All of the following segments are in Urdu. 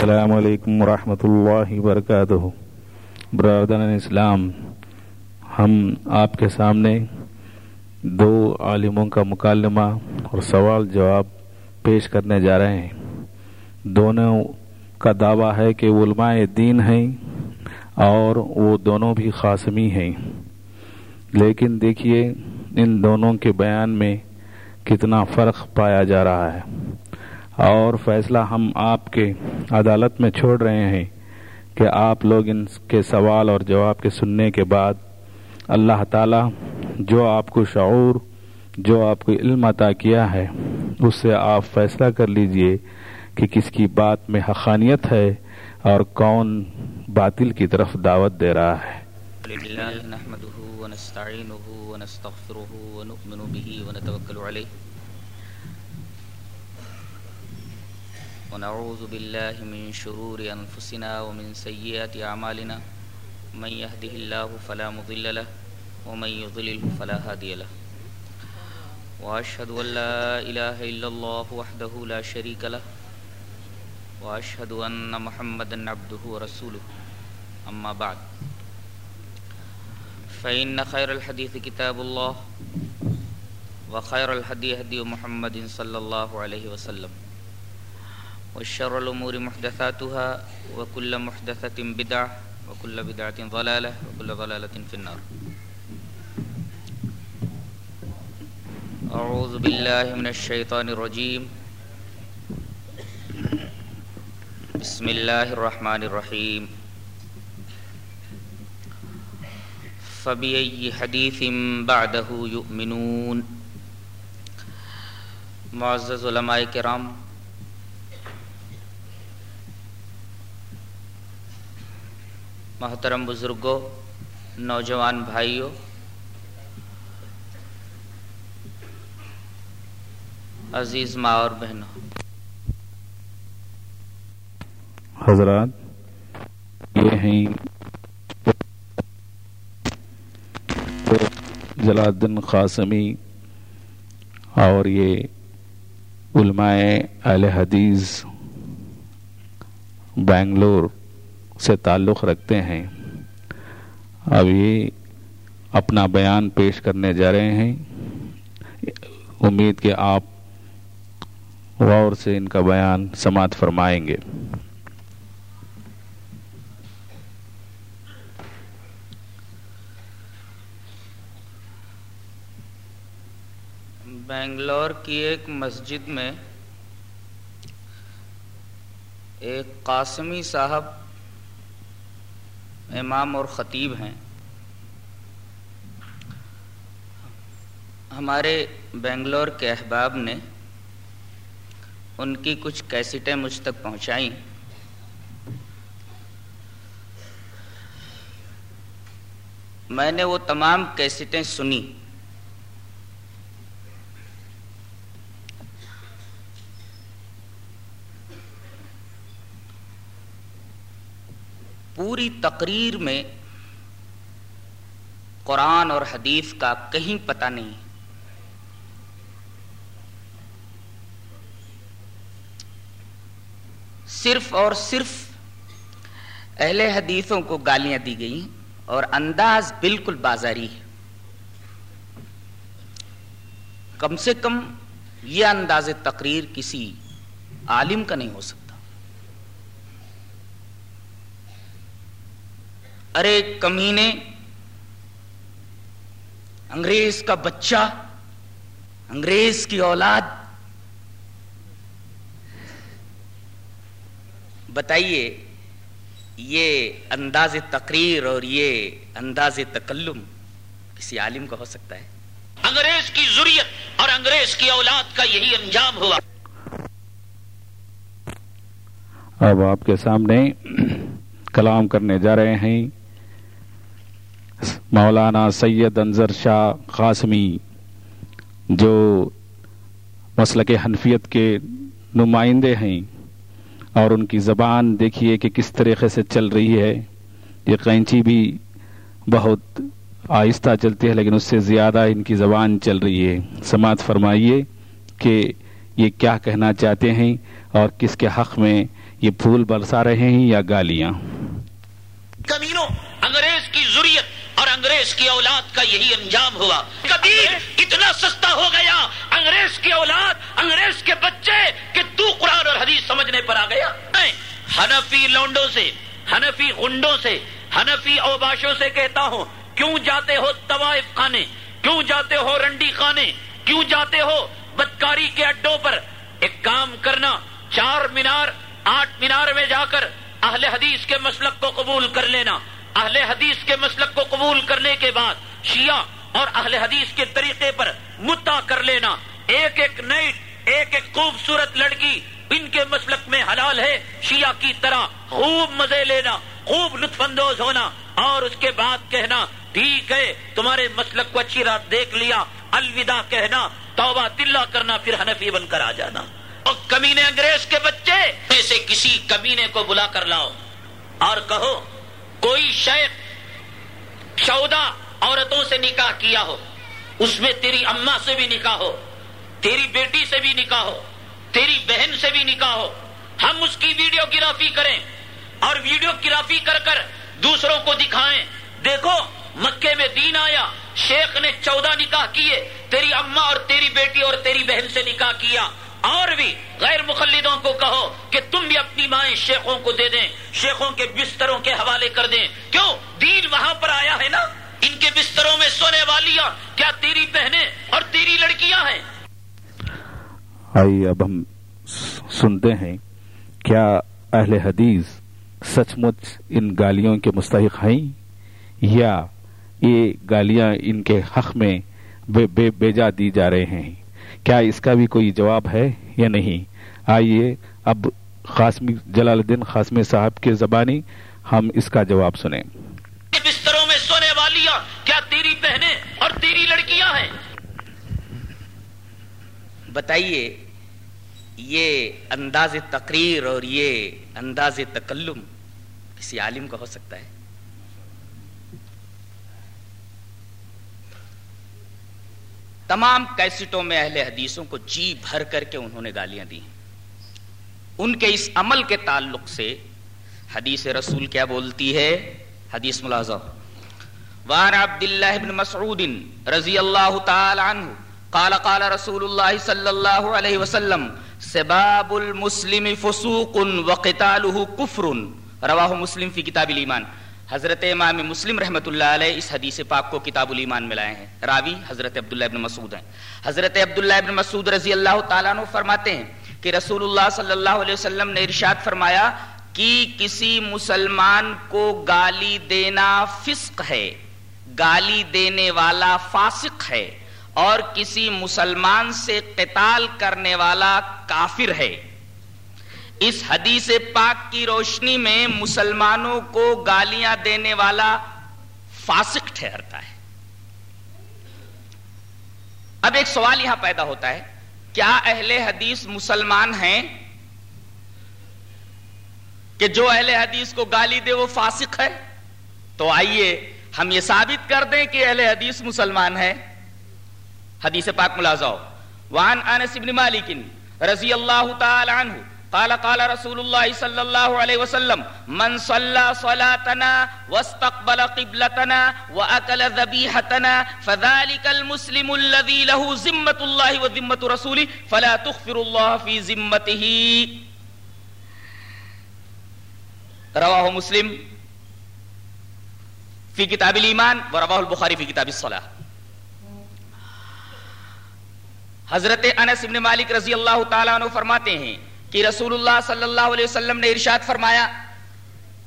السلام علیکم. ورحمۃ اللہ وبرکاتہ. برادران اسلام، ہم آپ کے سامنے دو عالموں کا مکالمہ اور سوال جواب پیش کرنے جا رہے ہیں۔ دونوں کا دعویٰ ہے کہ علماء دین ہیں اور وہ دونوں بھی قاسمی ہیں۔ لیکن دیکھیے، ان دونوں کے بیان میں کتنا فرق پایا جا رہا ہے۔ اور فیصلہ ہم آپ کے عدالت میں چھوڑ رہے ہیں کہ آپ لوگ ان کے سوال اور جواب کے سننے کے بعد اللہ تعالی جو آپ کو شعور، جو آپ کو علم عطا کیا ہے، اس سے آپ فیصلہ کر لیجیے کہ کس کی بات میں حقانیت ہے اور کون باطل کی طرف دعوت دے رہا ہے۔ ونعوذ بالله من شرور أنفسنا ومن سيئات أعمالنا. من يهده الله فلا مضل له ومن يضلله فلا هادي له. وأشهد أن لا إله إلا الله وحده لا شريك له. وأشهد أن محمدا عبده ورسوله. أما بعد. فإن خير الحديث كتاب الله وخير الهدي هدي محمد صلى الله عليه وسلم. والشر الأمور محدثاتها وكل محدثة بدعة وكل بدعة ضلالة وكل ضلالة في النار. أعوذ بالله من الشيطان الرجيم. بسم الله الرحمن الرحيم. فبأي حديث بعده يؤمنون؟ معزز علماء کرام محترم بزرگوں، نوجوان بھائیوں، عزیز ماں اور بہنوں۔ حضرات، یہ ہیں جلال الدین قاسمی اور یہ علماء اہل حدیث بنگلور۔ سے تعلق رکھتے ہیں۔ اب یہ اپنا بیان پیش کرنے جا رہے ہیں۔ امید کہ آپ غور سے ان کا بیان سماعت فرمائیں گے۔ بنگلور کی ایک مسجد میں ایک قاسمی صاحب امام اور خطیب ہیں۔ ہمارے بنگلور کے احباب نے ان کی کچھ کیسٹیں مجھ تک پہنچائیں۔ میں نے وہ تمام کیسٹیں سنی پوری تقریر میں قرآن اور حدیث کا کہیں پتہ نہیں۔ صرف اور صرف اہل حدیثوں کو گالیاں دی گئی اور انداز بالکل بازاری ہے۔ کم سے کم یہ انداز تقریر کسی عالم کا نہیں ہو سکتا۔ ارے کمینے انگریز کا بچہ انگریز کی اولاد۔ بتائیے یہ انداز تقریر اور یہ انداز تکلم کسی عالم کا ہو سکتا ہے؟ انگریز کی ضروریت اور انگریز کی اولاد کا یہی انجام ہوا۔ اب آپ کے سامنے کلام کرنے جا رہے ہیں۔ مولانا سید انضر شاہ قاسمی، جو مسلک حنفیت کے نمائندے ہیں، اور ان کی زبان دیکھیے کہ کس طریقے سے چل رہی ہے۔ یہ قینچی بھی بہت آہستہ چلتی ہے، لیکن اس سے زیادہ ان کی زبان چل رہی ہے۔ سماعت فرمائیے کہ یہ کیا کہنا چاہتے ہیں، اور کس کے حق میں یہ پھول برسا رہے ہیں یا گالیاں۔ کمینوں، انگریز کی ضروریت اور انگریز کی اولاد کا یہی انجام ہوا۔ کبھی اتنا سستا ہو گیا انگریز کی اولاد، انگریز کے بچے، کہ تو قرآن اور حدیث سمجھنے پر آ گیا۔ ہنفی لونڈوں سے ہنفی گنڈوں سے ہنفی اوباشوں سے کہتا ہوں، کیوں جاتے ہو طوائف خانے؟ کیوں جاتے ہو رنڈی خانے؟ کیوں جاتے ہو بدکاری کے اڈوں پر؟ ایک کام کرنا، چار مینار، آٹھ مینار میں جا کر اہل حدیث کے مسلک کو قبول کر لینا۔ اہل حدیث کے مسلک کو قبول کرنے کے بعد شیعہ اور اہل حدیث کے طریقے پر متا کر لینا۔ ایک ایک نائٹ ایک ایک خوبصورت لڑکی ان کے مسلک میں حلال ہے، شیعہ کی طرح خوب مزے لینا، خوب لطف اندوز ہونا اور اس کے بعد کہنا، ٹھیک ہے، تمہارے مسلک کو اچھی رات دیکھ لیا، الوداع کہنا، توبہ تلا کرنا، پھر حنفی بن کر آ جانا۔ اور کمینے انگریز کے بچے سے کسی کمینے کو بلا کر لاؤ اور کہو کوئی شیخ چودہ عورتوں سے نکاح کیا ہو، اس میں تیری اما سے بھی نکاح ہو، تیری بیٹی سے بھی نکاح ہو، تیری بہن سے بھی نکاح ہو، ہم اس کی ویڈیو گرافی کریں اور ویڈیو گرافی کر کر دوسروں کو دکھائیں۔ دیکھو، مکے میں دین آیا، شیخ نے چودہ نکاح کیے، تیری اما اور تیری بیٹی اور تیری بہن سے نکاح کیا۔ اور بھی غیر مخلدوں کو کہو کہ تم بھی اپنی مائیں شیخوں کو دے دیں، شیخوں کے بستروں کے حوالے کر دیں۔ کیوں؟ دین وہاں پر آیا ہے نا؟ ان کے بستروں میں سونے والیاں، کیا تیری بہنیں اور تیری لڑکیاں ہیں؟ آئیے اب ہم سنتے ہیں، کیا اہل حدیث سچ مچ ان گالیوں کے مستحق ہیں؟ یا یہ گالیاں ان کے حق میں بے بیجا دی جا رہے ہیں؟ کیا اس کا بھی کوئی جواب ہے یا نہیں؟ آئیے اب خاصمی جلال الدین خاصمی صاحب کے زبانی ہم اس کا جواب سنیں۔ بستروں میں سونے والیاں کیا تیری بہنیں اور تیری لڑکیاں ہیں؟ بتائیے یہ انداز تقریر اور یہ انداز تکلم کسی عالم کا ہو سکتا ہے؟ تمام کیسٹوں میں اہل حدیثوں کو جی بھر کر کے انہوں نے گالیاں دی ان کے اس عمل کے تعلق سے حدیث رسول کیا بولتی ہے؟ حدیث ملازہ وان عبد اللہ بن مسعود رضی اللہ تعالی عنہ قال قال رسول اللہ صلی اللہ علیہ وسلم، سباب المسلم فسوق وقتاله کفر. رواہ مسلم فی کتاب الایمان۔ حضرت امام مسلم رحمۃ اللہ علیہ اس حدیث پاک کو کتاب الایمان میں لائے ہیں۔ راوی حضرت عبداللہ ابن مسعود ہیں۔ حضرت عبداللہ ابن مسعود رضی اللہ تعالیٰ عنہ فرماتے ہیں کہ رسول اللہ صلی اللہ علیہ وسلم نے ارشاد فرمایا کہ کسی مسلمان کو گالی دینا فسق ہے، گالی دینے والا فاسق ہے اور کسی مسلمان سے قتال کرنے والا کافر ہے۔ اس حدیث پاک کی روشنی میں مسلمانوں کو گالیاں دینے والا فاسق ٹھہرتا ہے۔ اب ایک سوال یہاں پیدا ہوتا ہے، کیا اہل حدیث مسلمان ہیں؟ کہ جو اہل حدیث کو گالی دے وہ فاسق ہے؟ تو آئیے ہم یہ ثابت کر دیں کہ اہل حدیث مسلمان ہے حدیث پاک ملازاؤ وان انس بن مالک رضی اللہ تعالی عنہ قال قال رسول الله صلى الله عليه وسلم، من صلى صلاتنا واستقبل قبلتنا واكل ذبيحتنا فذلك المسلم الذي له ذمه الله وذمه رسوله، فلا تغفر الله في ذمته. رواه مسلم في كتاب الايمان ورواه البخاري في كتاب الصلاه حضرت انس بن مالک رضی اللہ تعالیٰ عنہ فرماتے ہیں کہ رسول اللہ صلی اللہ علیہ وسلم نے ارشاد فرمایا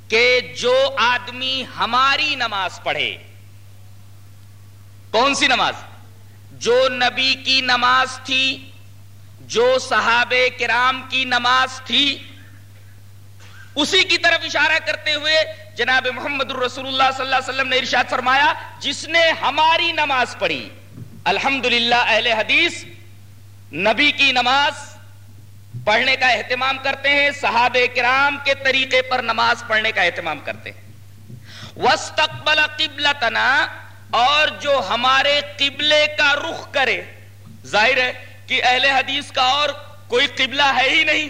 کہ جو آدمی ہماری نماز پڑھے، کون سی نماز؟ جو نبی کی نماز تھی، جو صحاب کرام کی نماز تھی، اسی کی طرف اشارہ کرتے ہوئے جناب محمد الرسول اللہ صلی اللہ علیہ وسلم نے ارشاد فرمایا، جس نے ہماری نماز پڑھی، الحمدللہ اہل حدیث، نبی کی نماز پڑھنے کا اہتمام کرتے ہیں، صحابہ کرام کے طریقے پر نماز پڑھنے کا اہتمام کرتے ہیں۔ وسطبل قبلتنا، اور جو ہمارے قبلے کا رخ کرے۔ ظاہر ہے کہ اہل حدیث کا اور کوئی قبلہ ہے ہی نہیں،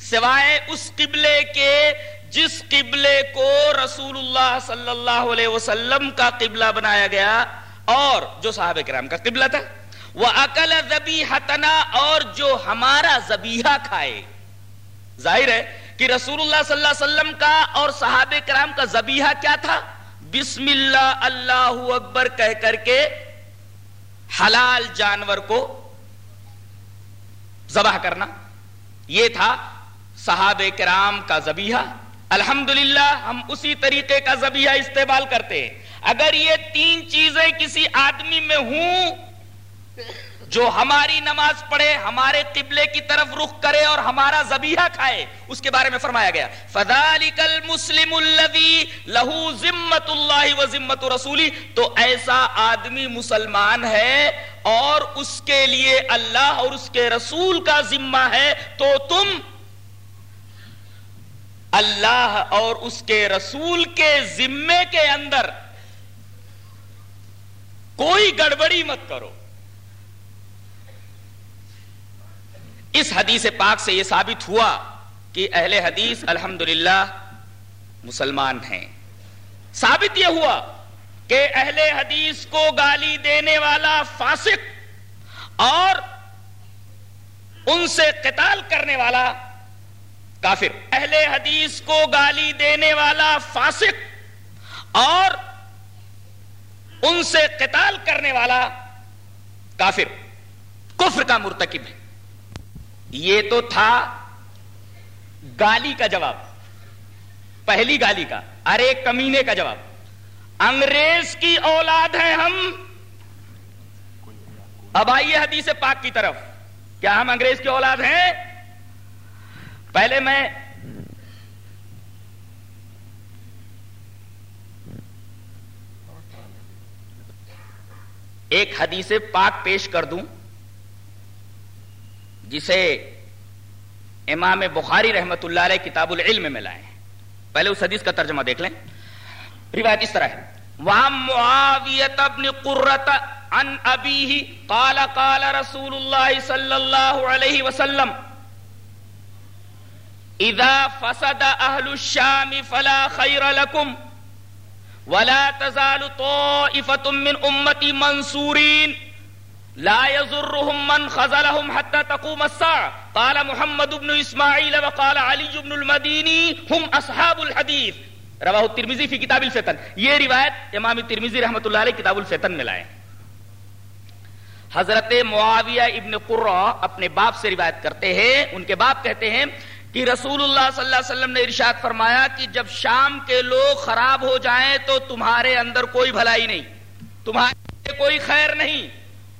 سوائے اس قبلے کے جس قبلے کو رسول اللہ صلی اللہ علیہ وسلم کا قبلہ بنایا گیا اور جو صحابہ کرام کا قبلہ تھا۔ وہ عقل زبی اور جو ہمارا زبیحہ کھائے۔ ظاہر ہے کہ رسول اللہ صلی اللہ علیہ وسلم کا اور صحابہ کرام کا زبیحہ کیا تھا؟ بسم اللہ اللہ اکبر کہہ کر کے حلال جانور کو ذبح کرنا۔ یہ تھا صحابہ کرام کا زبیحہ الحمدللہ، ہم اسی طریقے کا زبیحہ استعمال کرتے ہیں۔ اگر یہ تین چیزیں کسی آدمی میں ہوں جو ہماری نماز پڑھے، ہمارے قبلے کی طرف رخ کرے اور ہمارا زبیحہ کھائے، اس کے بارے میں فرمایا گیا۔ فذالک المسلم الذی لہو ذمت اللہ و ذمت رسولی تو ایسا آدمی مسلمان ہے اور اس کے لیے اللہ اور اس کے رسول کا ذمہ ہے، تو تم اللہ اور اس کے رسول کے ذمے کے اندر کوئی گڑبڑی مت کرو۔ اس حدیث پاک سے یہ ثابت ہوا کہ اہل حدیث الحمدللہ مسلمان ہیں۔ ثابت یہ ہوا کہ اہل حدیث کو گالی دینے والا فاسق اور ان سے قتال کرنے والا کافر۔ اہل حدیث کو گالی دینے والا فاسق اور ان سے قتال کرنے والا کافر۔ کفر کا مرتکب ہے۔ یہ تو تھا گالی کا جواب، پہلی گالی کا، ارے کمینے کا جواب۔ انگریز کی اولاد ہے ہم۔ اب آئیے حدیث پاک کی طرف۔ کیا ہم انگریز کی اولاد ہیں؟ پہلے میں ایک حدیث پاک پیش کر دوں۔ جسے امام بخاری رحمت اللہ علیہ کتاب العلم میں لائے پہلے اس حدیث کا ترجمہ دیکھ لیں۔ روایت اس طرح ہے۔ وَهَمْ مُعَاوِيَةَ ابْنِ قُرَّةَ عَنْ أَبِيهِ قَالَ قَالَ رَسُولُ اللَّهِ صَلَّى اللَّهُ عَلَيْهِ وَسَلَّمْ اِذَا فَسَدَ أَهْلُ الشَّامِ فَلَا خَيْرَ لَكُمْ، وَلَا تَزَالُ طَائِفَةٌ مِّنْ أُمَّتِ مَنْصُورِينَ لا يزرهم من خزلهم حتى تقوم الساعة. قال محمد بن اسماعيل وقال علي بن المديني هم اصحاب الحديث. رواہ الترمذی فی کتاب الفتن. یہ روایت امام ترمذی رحمۃ اللہ علیہ کتاب الفتن میں لائے. حضرت معاویہ ابن قرہ اپنے باپ سے روایت کرتے ہیں. ان کے باپ کہتے ہیں کہ رسول اللہ صلی اللہ علیہ وسلم نے ارشاد فرمایا کہ جب شام کے لوگ خراب ہو جائیں تو تمہارے اندر کوئی بھلائی نہیں. تمہارے کوئی خیر نہیں.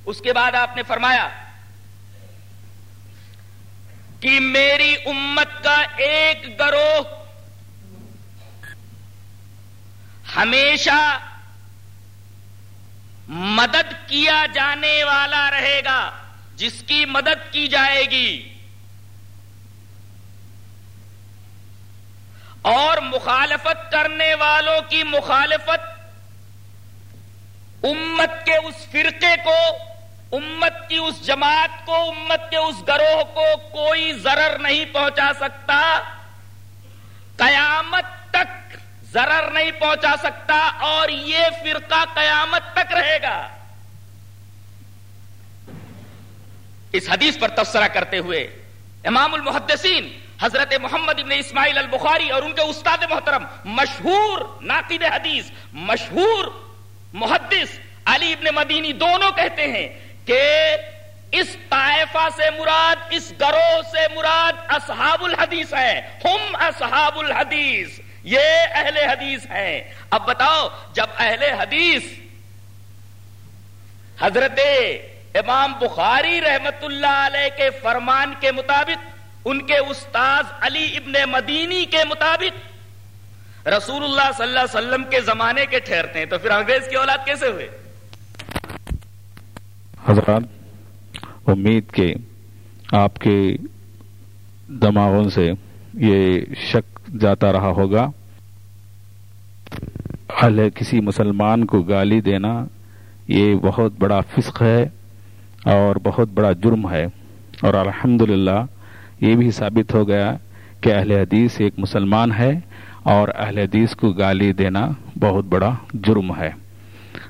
اس کے بعد آپ نے فرمایا کہ میری امت کا ایک گروہ ہمیشہ مدد کیا جانے والا رہے گا، جس کی مدد کی جائے گی۔ اور مخالفت کرنے والوں کی مخالفت امت کے اس فرقے کو امت کی اس جماعت کو، امت کے اس گروہ کو کوئی ضرر نہیں پہنچا سکتا۔ قیامت تک ضرر نہیں پہنچا سکتا اور یہ فرقہ قیامت تک رہے گا۔ اس حدیث پر تبصرہ کرتے ہوئے امام المحدثین حضرت محمد ابن اسماعیل البخاری اور ان کے استاد محترم مشہور ناقد حدیث، مشہور محدث علی ابن مدینی دونوں کہتے ہیں کہ اس طائفہ سے مراد، اس گروہ سے مراد اصحاب الحدیث ہے۔ ہم اصحاب الحدیث۔ یہ اہل حدیث ہیں۔ اب بتاؤ، جب اہل حدیث حضرت امام بخاری رحمت اللہ علیہ کے فرمان کے مطابق، ان کے استاذ علی ابن مدینی کے مطابق رسول اللہ صلی اللہ علیہ وسلم کے زمانے کے ٹھہرتے ہیں، تو پھر انگریز کی اولاد کیسے ہوئے؟ حضرات، امید کے آپ کے دماغوں سے یہ شک جاتا رہا ہوگا۔ اہل کسی مسلمان کو گالی دینا یہ بہت بڑا فسق ہے اور بہت بڑا جرم ہے۔ اور الحمدللہ یہ بھی ثابت ہو گیا کہ اہل حدیث ایک مسلمان ہے اور اہل حدیث کو گالی دینا بہت بڑا جرم ہے۔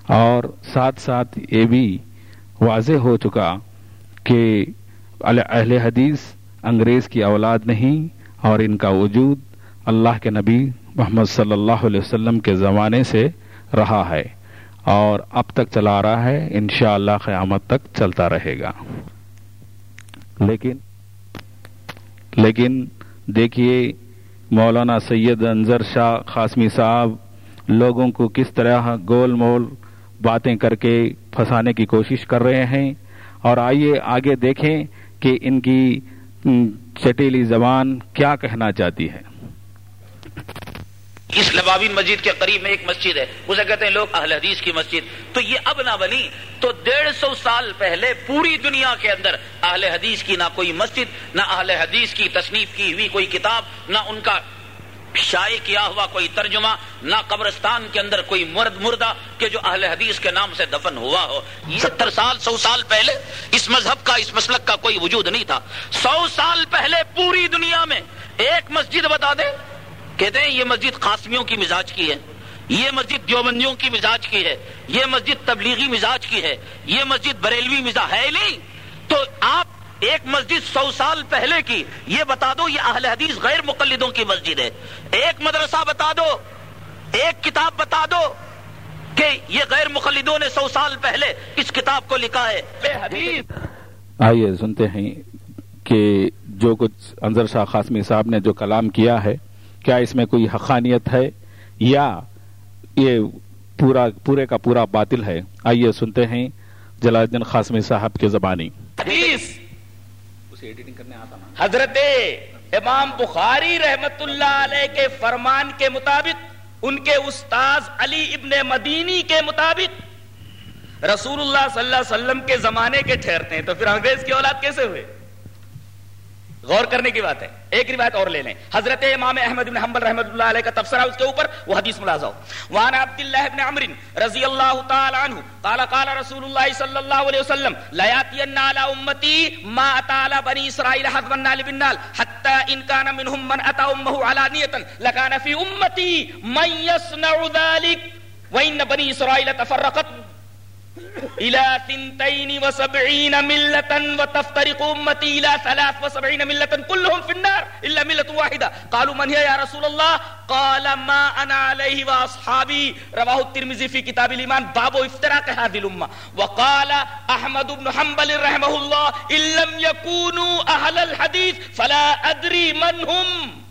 اور ساتھ ساتھ یہ بھی واضح ہو چکا کہ اہل حدیث انگریز کی اولاد نہیں اور ان کا وجود اللہ کے نبی محمد صلی اللہ علیہ وسلم کے زمانے سے رہا ہے اور اب تک چلا رہا ہے، انشاءاللہ اللہ قیامت تک چلتا رہے گا۔ لیکن لیکن دیکھیے مولانا سید انضر شاہ قاسمی صاحب، لوگوں کو کس طرح گول مول باتیں کر کے پھنسانے کی کوشش کر رہے ہیں اور آئیے آگے دیکھیں کہ ان کی چٹیلی زبان کیا کہنا چاہتی ہے۔ اس نبابی مسجد کے قریب میں ایک مسجد ہے۔ اسے کہتے ہیں لوگ اہل حدیث کی مسجد۔ تو یہ اب نہ بنی تو ڈیڑھ سو سال پہلے پوری دنیا کے اندر اہل حدیث کی نہ کوئی مسجد، نہ اہل حدیث کی تصنیف کی ہوئی کوئی کتاب، نہ ان کا شائع کیا ہوا کوئی ترجمہ، نہ قبرستان کے اندر کوئی مرد مردہ کہ جو اہل حدیث کے نام سے دفن ہوا ہو۔ ستر سال، سو سال پہلے اس مذہب کا، اس مسلک کا کوئی وجود نہیں تھا۔ سو سال پہلے پوری دنیا میں ایک مسجد بتا دے کہتے ہیں یہ مسجد قاسمیوں کی مزاج کی ہے۔ یہ مسجد دیوبندیوں کی مزاج کی ہے۔ یہ مسجد تبلیغی مزاج کی ہے۔ یہ مسجد بریلوی مزاج، ہے نہیں۔ تو آپ ایک مسجد سو سال پہلے کی یہ بتا دو یہ اہل حدیث غیر مقلدوں کی مسجد ہے۔ ایک مدرسہ بتا دو ایک کتاب بتا دو کہ یہ غیر مقلدوں نے سو سال پہلے اس کتاب کو لکھا ہے۔ بے حدیث۔ آئیے سنتے ہیں کہ جو کچھ انضر شاہ قاسمی صاحب نے جو کلام کیا ہے کیا اس میں کوئی حقانیت ہے؟ یا یہ پورا پورے کا پورا باطل ہے؟ آئیے سنتے ہیں جلال الدین قاسمی صاحب کے زبانی۔ حدیث۔ حضرت امام بخاری رحمت اللہ علیہ کے فرمان کے مطابق، ان کے استاذ علی ابن مدینی کے مطابق رسول اللہ صلی اللہ علیہ وسلم کے زمانے کے ٹھہرتے ہیں۔ تو پھر انگریز کی اولاد کیسے ہوئے؟ غور کرنے کی بات ہے۔ ایک روایت اور لے لیں۔ حضرت امام احمد بن حنبل رحمۃ اللہ علیہ کا تفسرہ اس کے اوپر، وہ حدیث ملازہ ہو۔ وان عبد الله بن عمرو رضی اللہ تعالی عنہ قال قال رسول الله صلی اللہ علیہ وسلم، لا یاتین علی امتی ما اتى بنی اسرائیل حد النال بالنال حتى ان كان منهم من اتى امه علانیه لكان في امتی من يصنع ذلك وان بني اسرائیل تفرقت۔ إلى ثنتين وسبعين ملة وتفترق أمتي إلى ثلاث وسبعين ملة كلهم في النار إلا ملة واحدة. قالوا من هي يا رسول الله؟ قال ما أنا عليه وأصحابي. رواه الترمذي في كتاب الإيمان. باب افتراق هذه الأمة. وقال أحمد بن حنبل رحمه الله إن لم يكونوا أهل الحديث فلا أدري من هم.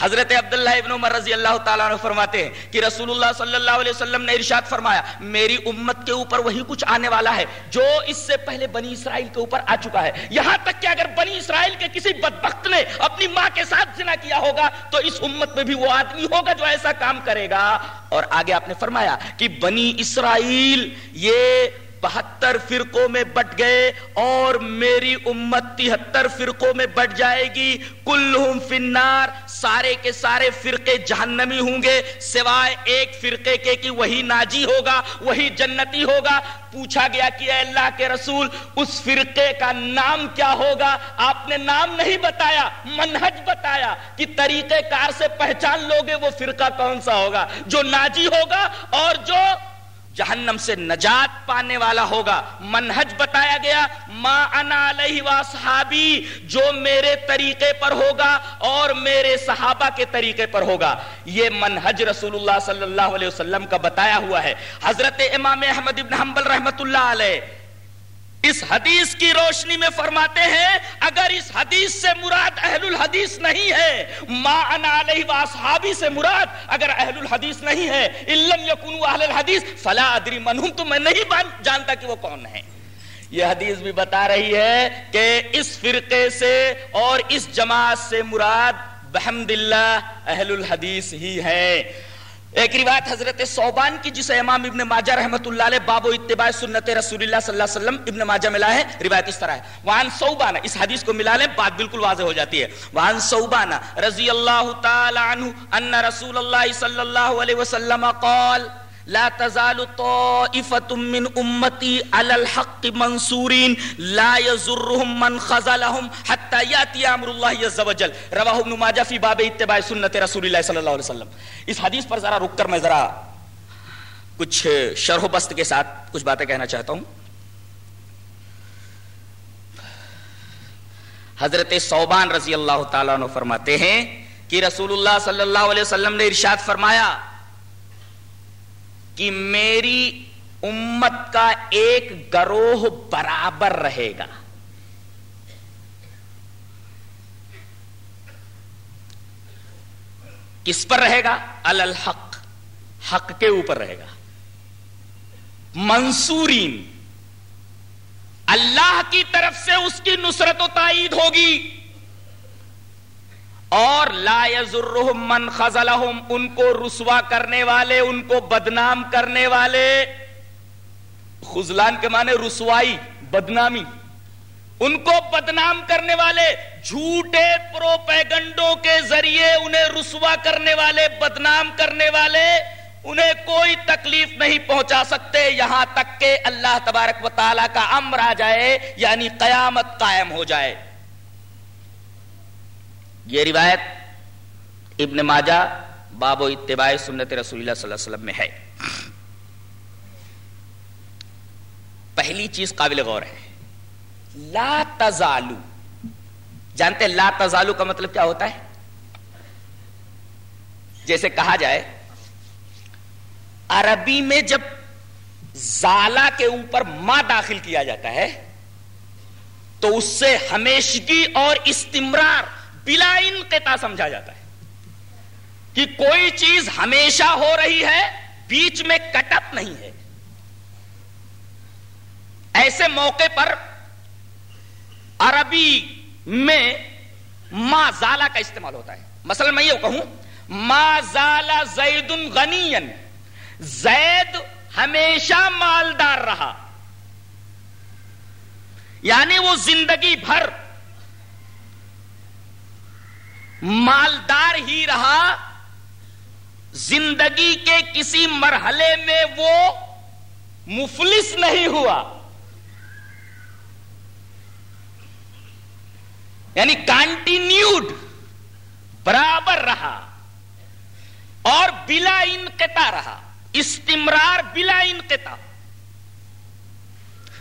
حضرت عبداللہ ابن عمر رضی اللہ تعالیٰ عنہ فرماتے ہیں کہ رسول اللہ صلی اللہ علیہ وسلم نے ارشاد فرمایا، میری امت کے اوپر وہی کچھ آنے والا ہے جو اس سے پہلے بنی اسرائیل کے اوپر آ چکا ہے۔ یہاں تک کہ اگر بنی اسرائیل کے کسی بدبخت نے اپنی ماں کے ساتھ زنا کیا ہوگا، تو اس امت میں بھی وہ آدمی ہوگا جو ایسا کام کرے گا۔ اور آگے آپ نے فرمایا کہ بنی اسرائیل یہ بہتر فرقوں میں بٹ گئے اور میری امت تہتر فرقوں میں بٹ جائے گی۔ کلہم فنار سارے کے سارے فرقے جہنمی ہوں گے، سوائے ایک فرقے کے کہ وہی ناجی ہوگا، وہی جنتی ہوگا۔ پوچھا گیا کہ اے اللہ کے رسول، اس فرقے کا نام کیا ہوگا؟ آپ نے نام نہیں بتایا، منہج بتایا کہ طریقے کار سے پہچان لوگے وہ فرقہ کون سا ہوگا۔ جو ناجی ہوگا اور جو جہنم سے نجات پانے والا ہوگا۔ منہج بتایا گیا، ما انا علیہ واصحابی جو میرے طریقے پر ہوگا اور میرے صحابہ کے طریقے پر ہوگا۔ یہ منہج رسول اللہ صلی اللہ علیہ وسلم کا بتایا ہوا ہے۔ حضرت امام احمد ابن حنبل رحمت اللہ علیہ۔ اس حدیث کی روشنی میں فرماتے ہیں، اگر اس حدیث سے مراد اہل الحدیث نہیں ہے، ما انا علیہ واصحابی سے مراد اگر اہل الحدیث نہیں ہے علم یکونو اہل الحدیث، فلا ادری منہم تو میں نہیں جانتا کہ وہ کون ہے یہ حدیث بھی بتا رہی ہے کہ اس فرقے سے اور اس جماعت سے مراد بحمد اللہ اہل الحدیث ہی ہے۔ ایک روایت حضرت صوبان کی جسے امام ابن ماجہ رحمت اللہ علیہ باب و اتباع سنت رسول اللہ صلی اللہ علیہ وسلم ابن ماجہ ملا ہے، روایت اس طرح ہے۔ وان صوبان، اس حدیث کو ملا لیں، بات بالکل واضح ہو جاتی ہے۔ وان صوبان رضی اللہ تعالی عنہ ان رسول اللہ صلی اللہ علیہ وسلم قال لا تزال طائفة من امتی علی الحق منصورین لا يزرهم من خزلهم حتى ياتي امر الله عز وجل. رواه ابن ماجہ فی باب اتباع سنت رسول اللہ صلی اللہ علیہ وسلم. اس حدیث پر ذرا رک کر میں ذرا کچھ شرح و بست کے ساتھ کچھ باتیں کہنا چاہتا ہوں. حضرت صوبان رضی اللہ تعالیٰ عنہ فرماتے ہیں کہ رسول اللہ صلی اللہ علیہ وسلم نے ارشاد فرمایا کہ میری امت کا ایک گروہ برابر رہے گا۔ کس پر رہے گا؟ الحق۔ حق کے اوپر رہے گا۔ منصورین۔ اللہ کی طرف سے اس کی نصرت و تائید ہوگی۔ اور لا یزرہم من خزلہم ان کو رسوا کرنے والے، ان کو بدنام کرنے والے۔ خزلان کے معنی رسوائی، بدنامی۔ ان کو بدنام کرنے والے، جھوٹے پروپیگنڈوں کے ذریعے انہیں رسوا کرنے والے، بدنام کرنے والے۔ انہیں کوئی تکلیف نہیں پہنچا سکتے، یہاں تک کہ اللہ تبارک و تعالی کا امر آ جائے یعنی قیامت قائم ہو جائے۔ یہ روایت ابن ماجہ باب و اتباع سنت رسول اللہ صلی اللہ علیہ وسلم میں ہے۔ پہلی چیز قابل غور ہے۔ لا تزالو۔ جانتے لا تزالو کا مطلب کیا ہوتا ہے؟ جیسے کہا جائے، عربی میں جب زالا کے اوپر ماں داخل کیا جاتا ہے، تو اس سے ہمیشگی اور استمرار بلا انقطاع سمجھا جاتا ہے کہ کوئی چیز ہمیشہ ہو رہی ہے، بیچ میں کٹپ نہیں ہے۔ ایسے موقع پر عربی میں ما زالا کا استعمال ہوتا ہے۔ مثلا میں یہ کہوں، ما زالا زید غنین۔ زید ہمیشہ مالدار رہا۔ یعنی وہ زندگی بھر مالدار ہی رہا، زندگی کے کسی مرحلے میں وہ مفلس نہیں ہوا۔ یعنی کانٹینیوڈ برابر رہا اور بلا انقطاع رہا۔ استمرار بلا انقطاع۔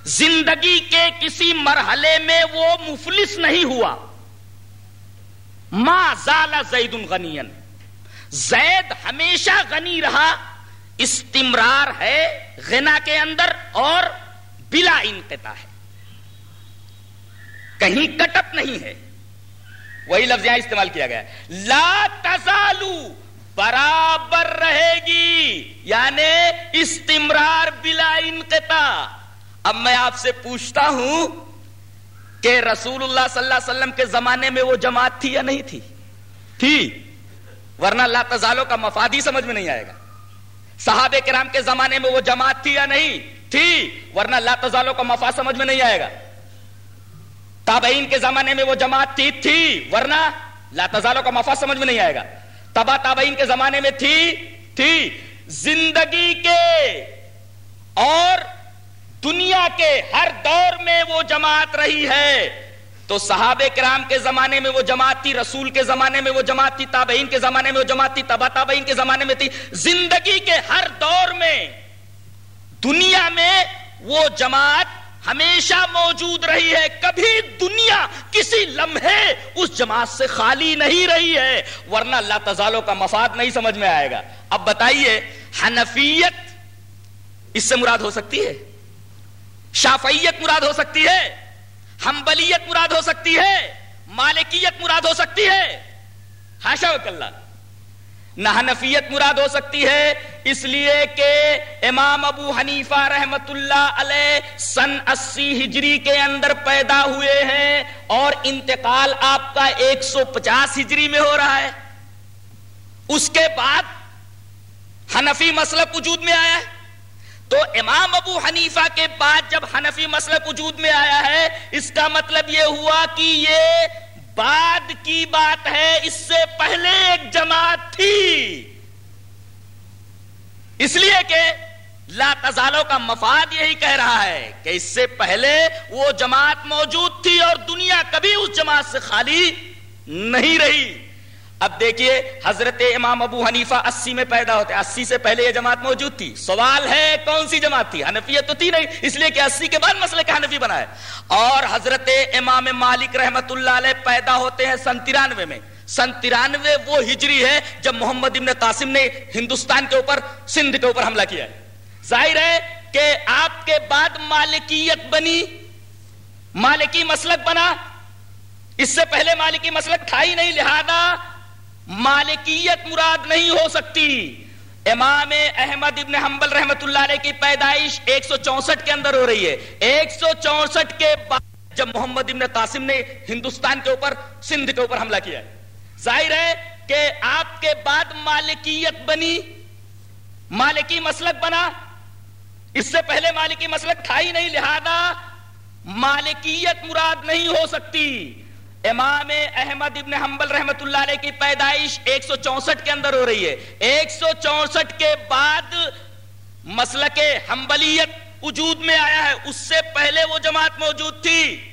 زندگی کے کسی مرحلے میں وہ مفلس نہیں ہوا۔ ما زال زید غنین زید ہمیشہ غنی رہا، استمرار ہے غنا کے اندر اور بلا انقطاع ہے۔ کہیں کٹپ نہیں ہے۔ وہی لفظ یہاں استعمال کیا گیا۔ لا تزالو، برابر رہے گی یعنی استمرار بلا انقطاع۔ اب میں آپ سے پوچھتا ہوں کہ رسول اللہ صلی اللہ علیہ وسلم کے زمانے میں وہ جماعت تھی یا نہیں تھی؟ تھی۔ ورنہ اللہ تزالوں کا مفادی سمجھ میں نہیں آئے گا۔ صحابہ کرام کے زمانے میں وہ جماعت تھی یا نہیں؟ تھی۔ ورنہ اللہ تزالوں کا مفاد سمجھ میں نہیں آئے گا۔ تابعین کے زمانے میں وہ جماعت تھی تھی۔ ورنہ لا تزالوں کا مفاد سمجھ میں نہیں آئے گا۔ تبا تابعین کے زمانے میں تھی تھی۔ زندگی کے اور دنیا کے ہر دور میں وہ جماعت رہی ہے۔ تو صحابہ کرام کے زمانے میں وہ جماعت تھی، رسول کے زمانے میں وہ جماعت تھی، تابعین کے زمانے میں وہ جماعت تھی تبا تابعین کے زمانے میں تھی۔ زندگی کے ہر دور میں، دنیا میں وہ جماعت ہمیشہ موجود رہی ہے۔ کبھی دنیا کسی لمحے اس جماعت سے خالی نہیں رہی ہے، ورنہ اللہ تزالوں کا مفاد نہیں سمجھ میں آئے گا۔ اب بتائیے، حنفیت اس سے مراد ہو سکتی ہے؟ شافعیت مراد ہو سکتی ہے ہمبلیت مراد ہو سکتی ہے، مالکیت مراد ہو سکتی ہے۔ ہاشا وکلہ نہ حنفیت مراد ہو سکتی ہے، اس لیے کہ امام ابو حنیفہ رحمت اللہ علیہ سن اسی ہجری کے اندر پیدا ہوئے ہیں اور انتقال آپ کا ایک سو پچاس ہجری میں ہو رہا ہے۔ اس کے بعد حنفی مسلک وجود میں آیا ہے۔ تو امام ابو حنیفہ کے بعد جب حنفی مسلک وجود میں آیا ہے، اس کا مطلب یہ ہوا کہ یہ بعد کی بات ہے، اس سے پہلے ایک جماعت تھی۔ اس لیے کہ لا تزالوں کا مفاد یہی کہہ رہا ہے کہ اس سے پہلے وہ جماعت موجود تھی اور دنیا کبھی اس جماعت سے خالی نہیں رہی۔ اب دیکھیے حضرت امام ابو حنیفہ اسی میں پیدا ہوتے اسی سے پہلے یہ جماعت موجود تھی۔ سوال ہے کون سی جماعت تھی؟ حنفیت تو تھی نہیں، اس لیے کہ اسی کے بعد مسئلے کا حنفی بنا ہے۔ اور حضرت امام مالک رحمت اللہ علیہ پیدا ہوتے ہیں سن ترانوے میں۔ سن ترانوے وہ ہجری ہے جب محمد ابن قاسم نے ہندوستان کے اوپر سندھ کے اوپر حملہ کیا ہے۔ ظاہر ہے کہ آپ کے بعد مالکیت بنی، مالکی مسلک بنا۔ اس سے پہلے مالکی مسلک تھا ہی نہیں، لہذا مالکیت مراد نہیں ہو سکتی۔ امام احمد ابن حنبل رحمت اللہ علیہ کی پیدائش ایک سو چونسٹھ کے اندر ہو رہی ہے۔ ایک سو چونسٹھ کے بعد جب محمد ابن قاسم نے ہندوستان کے اوپر سندھ کے اوپر حملہ کیا ہے۔ ظاہر ہے کہ آپ کے بعد مالکیت بنی، مالکی مسلک بنا۔ اس سے پہلے مالکی مسلک تھا ہی نہیں، لہذا مالکیت مراد نہیں ہو سکتی۔ امام احمد ابن حنبل رحمت اللہ علیہ کی پیدائش ایک سو چونسٹھ کے اندر ہو رہی ہے۔ ایک سو چونسٹھ کے بعد مسلک حنبلیت وجود میں آیا ہے۔ اس سے پہلے وہ جماعت موجود تھی۔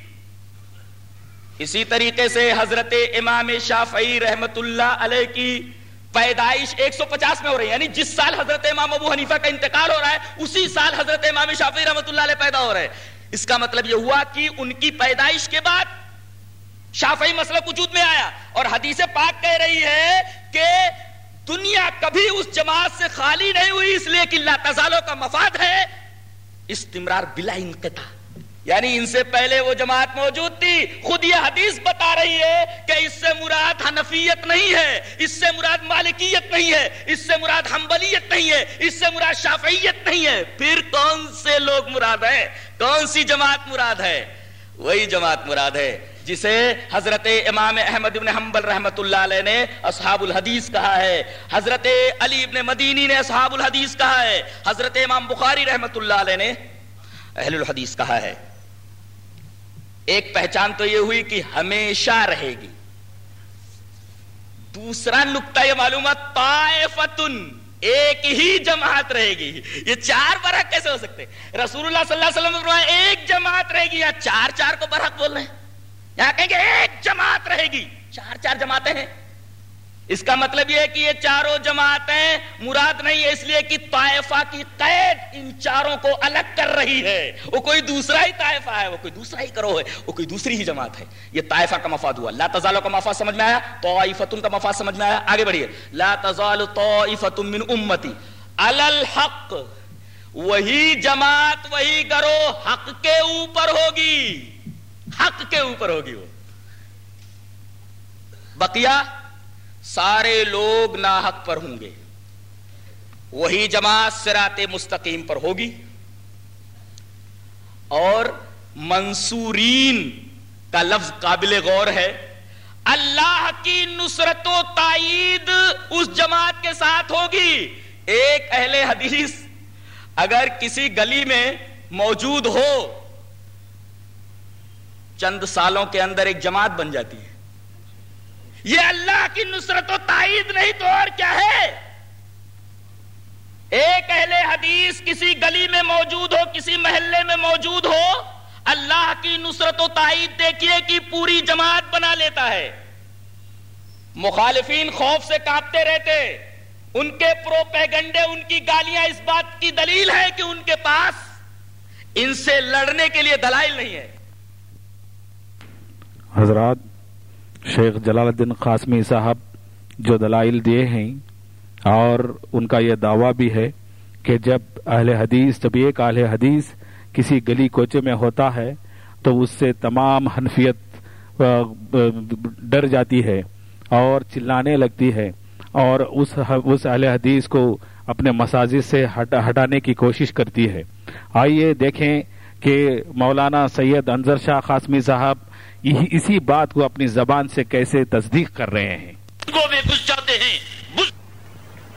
اسی طریقے سے حضرت امام شافعی رحمت اللہ علیہ کی پیدائش ایک سو پچاس میں ہو رہی ہے۔ یعنی جس سال حضرت امام ابو حنیفہ کا انتقال ہو رہا ہے، اسی سال حضرت امام شافعی رحمت اللہ علیہ پیدا ہو رہا ہے اس کا مطلب یہ ہوا کہ ان کی پیدائش کے بعد شافعی مسئلہ وجود میں آیا اور حدیث پاک کہہ رہی ہے کہ دنیا کبھی اس جماعت سے خالی نہیں ہوئی، اس لیے کہ اللہ تزالوں کا مفاد ہے استمرار بلا انقطاع۔ یعنی ان سے پہلے وہ جماعت موجود تھی، خود یہ حدیث بتا رہی ہے کہ اس سے مراد حنفیت نہیں ہے، اس سے مراد مالکیت نہیں ہے، اس سے مراد حنبلیت نہیں ہے، اس سے مراد شافعیت نہیں ہے۔ پھر کون سے لوگ مراد ہے کون سی جماعت مراد ہے؟ وہی جماعت مراد ہے۔ جسے حضرت امام احمد ابن حنبل رحمت اللہ علیہ نے اصحاب الحدیث کہا ہے۔ حضرت علی ابن مدینی نے اصحاب الحدیث کہا ہے۔ حضرت امام بخاری رحمت اللہ علیہ نے اہل الحدیث کہا ہے۔ ایک پہچان تو یہ ہوئی کہ ہمیشہ رہے گی۔ دوسرا نقطہ یہ معلومات طائفتن، ایک ہی جماعت رہے گی۔ یہ چار برحق کیسے ہو سکتے؟ رسول اللہ صلی اللہ علیہ وسلم ایک جماعت رہے گی یا چار؟ چار کو برحق بول رہے ہیں۔ یہاں کہیں گے ایک جماعت رہے گی۔ چار چار جماعتیں ہیں۔ اس کا مطلب یہ ہے کہ یہ چاروں جماعتیں مراد نہیں ہے، اس لیے کہ طائفہ کی قید ان چاروں کو الگ کر رہی ہے۔ وہ کوئی دوسرا ہی طائفہ ہے، وہ کوئی دوسرا ہی کرو ہے، وہ کوئی دوسری ہی جماعت ہے۔ یہ طائفہ کا مفاد ہوا۔ لا تزالو کا مفاد سمجھ میں آیا؟ طائفتن کا مفاد سمجھ میں آیا؟ آگے بڑھیے۔ لا تزال طائفتن من امتی۔ الحق۔ وہی جماعت، وہی گروہ حق کے اوپر ہوگی۔ حق کے اوپر ہوگی وہ۔ بقیہ سارے لوگ نا حق پر ہوں گے۔ وہی جماعت سرات مستقیم پر ہوگی۔ اور منصورین کا لفظ قابل غور ہے۔ اللہ کی نصرت و تائید اس جماعت کے ساتھ ہوگی۔ ایک اہل حدیث اگر کسی گلی میں موجود ہو چند سالوں کے اندر ایک جماعت بن جاتی ہے۔ یہ اللہ کی نصرت و تائید نہیں تو اور کیا ہے؟ ایک اہل حدیث کسی گلی میں موجود ہو، کسی محلے میں موجود ہو، اللہ کی نصرت و تائید دیکھیے کہ پوری جماعت بنا لیتا ہے۔ مخالفین خوف سے کانپتے رہتے، ان کے پرو پیگنڈے ان کی گالیاں اس بات کی دلیل ہے کہ ان کے پاس ان سے لڑنے کے لیے دلائل نہیں ہے۔ حضرات شیخ جلال الدین قاسمی صاحب جو دلائل دیے ہیں اور ان کا یہ دعویٰ بھی ہے کہ جب اہل حدیث، جب ایک اہل حدیث کسی گلی کوچے میں ہوتا ہے تو اس سے تمام حنفیت ڈر جاتی ہے اور چلانے لگتی ہے اور اس اس اہل حدیث کو اپنے مساجد سے ہٹانے کی کوشش کرتی ہے۔ آئیے دیکھیں کہ مولانا سید انضر شاہ قاسمی صاحب اسی بات کو اپنی زبان سے کیسے تصدیق کر رہے ہیں؟ میں گھس جاتے ہیں۔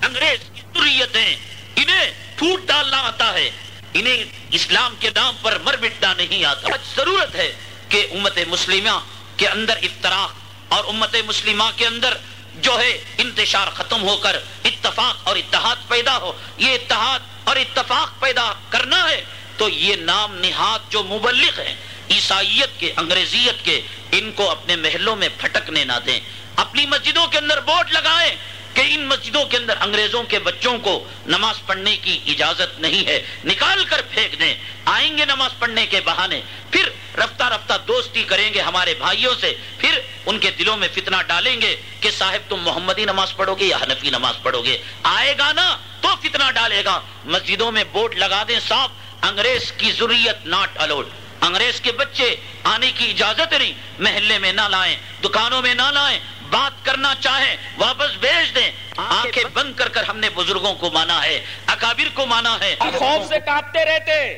انگریز کی ہیں۔ انہیں پھوٹ ڈالنا آتا ہے۔ انہیں اسلام کے نام پر مر مٹنا نہیں آتا۔ ضرورت ہے کہ امت مسلمہ کے اندر افطراک اور امت مسلمہ کے اندر جو ہے انتشار ختم ہو کر اتفاق اور اتحاد پیدا ہو۔ یہ اتحاد اور اتفاق پیدا کرنا ہے تو یہ نام نہاد جو مبلغ ہیں عیسائیت کے، انگریزیت کے، ان کو اپنے محلوں میں پھٹکنے نہ دیں۔ اپنی مسجدوں کے اندر بورڈ لگائیں کہ ان مسجدوں کے اندر انگریزوں کے بچوں کو نماز پڑھنے کی اجازت نہیں ہے۔ نکال کر پھینک دیں۔ آئیں گے نماز پڑھنے کے بہانے۔ پھر رفتہ رفتہ دوستی کریں گے ہمارے بھائیوں سے۔ پھر ان کے دلوں میں فتنہ ڈالیں گے کہ صاحب تم محمدی نماز پڑھو گے یا حنفی نماز پڑھو گے۔ آئے گا نا تو فتنہ ڈالے گا۔ مسجدوں میں بورڈ لگا دیں صاف۔ انگریز کی ضروریت ناٹ الاؤڈ۔ انگریز کے بچے آنے کی اجازت نہیں، محلے میں نہ لائیں، دکانوں میں نہ لائیں، بات کرنا چاہیں واپس بھیج دیں۔ آنکھیں بند کر کر ہم نے بزرگوں کو مانا ہے، اکابر کو مانا ہے۔ خوف سے کاپتے رہتے،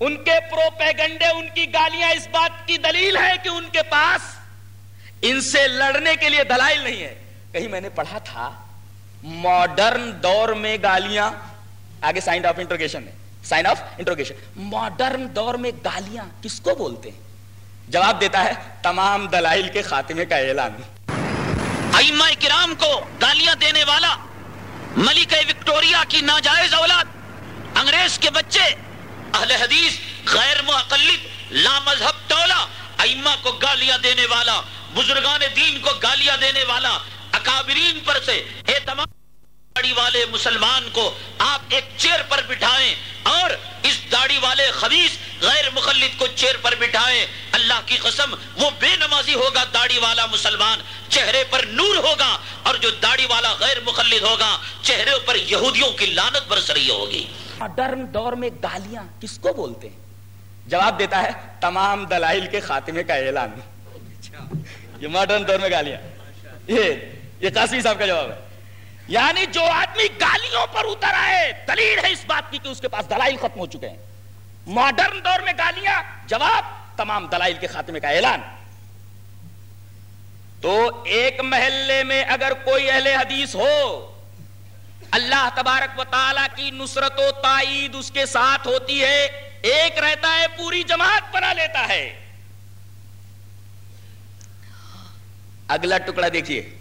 ان کے پروپیگنڈے، ان کی گالیاں اس بات کی دلیل ہے کہ ان کے پاس ان سے لڑنے کے لیے دلائل نہیں ہے۔ کہیں میں نے پڑھا تھا ماڈرن دور میں گالیاں، آگے سائن آف انٹروگیشن ہے۔ سائن آف انٹروگیشن ماڈرن دور میں گالیاں کس کو بولتے ہیں؟ جواب دیتا ہے تمام دلائل کے خاتمے کا اعلان۔ ائمہ کرام کو گالیاں دینے والا، ملکہ وکٹوریا کی ناجائز اولاد، انگریز کے بچے، اہل حدیث، غیر مقلد لا مذہب تولا ائمہ کو گالیاں دینے والا، بزرگان دین کو گالیاں دینے والا، اکابرین پر سے، اے داڑی والے مسلمان کو آپ ایک چیئر پر بٹھائیں اور اس داڑی والے خبیص غیر مخلد کو چیئر پر بٹھائیں اللہ کی قسم وہ بے نمازی ہوگا داڑی والا مسلمان چہرے پر نور ہوگا اور جو داڑی والا غیر مخلد ہوگا چہرے پر یہودیوں کی لانت برس رہی ہوگی ماڈرن دور میں گالیاں کس کو بولتے ہیں؟ جواب دیتا ہے تمام دلائل کے خاتمے کا اعلان۔ یہ ماڈرن دور میں گالیاں۔ یہ یہ قاسمی صاحب کا جواب ہے۔ یعنی جو آدمی گالیوں پر اتر آئے، دلیل ہے اس بات کی کہ اس کے پاس دلائل ختم ہو چکے ہیں۔ ماڈرن دور میں گالیاں، جواب، تمام دلائل کے خاتمے کا اعلان۔ تو ایک محلے میں اگر کوئی اہل حدیث ہو، اللہ تبارک و تعالی کی نصرت و تائید اس کے ساتھ ہوتی ہے، ایک رہتا ہے، پوری جماعت بنا لیتا ہے۔ اگلا ٹکڑا دیکھیے۔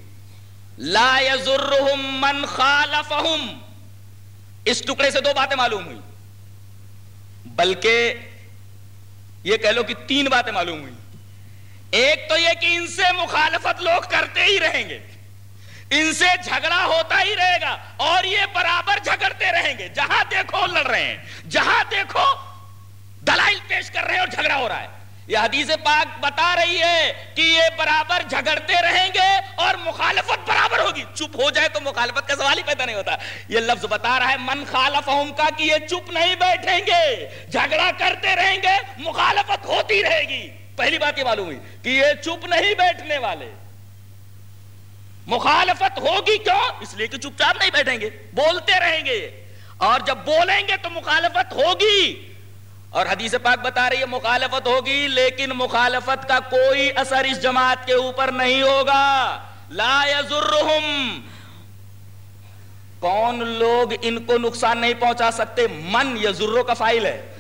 لا يزرهم من خالفهم اس ٹکڑے سے دو باتیں معلوم ہوئی. بلکہ یہ کہہ لو کہ تین باتیں معلوم ہوئی. ایک تو یہ کہ ان سے مخالفت لوگ کرتے ہی رہیں گے. ان سے جھگڑا ہوتا ہی رہے گا اور یہ برابر جھگڑتے رہیں گے. جہاں دیکھو لڑ رہے ہیں. جہاں دیکھو دلائل پیش کر رہے ہیں اور جھگڑا ہو رہا ہے. یہ حدیث پاک بتا رہی ہے کہ یہ برابر جھگڑتے رہیں گے اور مخالفت برابر ہوگی۔ چپ ہو جائے تو مخالفت کا سوال ہی پیدا نہیں ہوتا۔ یہ لفظ بتا رہا ہے، من خالف کا کہ یہ چپ نہیں بیٹھیں گے، جھگڑا کرتے رہیں گے، مخالفت ہوتی رہے گی۔ پہلی بات یہ معلوم ہوئی کہ یہ چپ نہیں بیٹھنے والے۔ مخالفت ہوگی کیوں؟ اس لیے کہ چپ چاپ نہیں بیٹھیں گے، بولتے رہیں گے۔ اور جب بولیں گے تو مخالفت ہوگی۔ اور حدیث پاک بتا رہی ہے مخالفت ہوگی، لیکن مخالفت کا کوئی اثر اس جماعت کے اوپر نہیں ہوگا۔ لا یزرہم کون لوگ ان کو نقصان نہیں پہنچا سکتے؟ من یزرو کا فائل ہے۔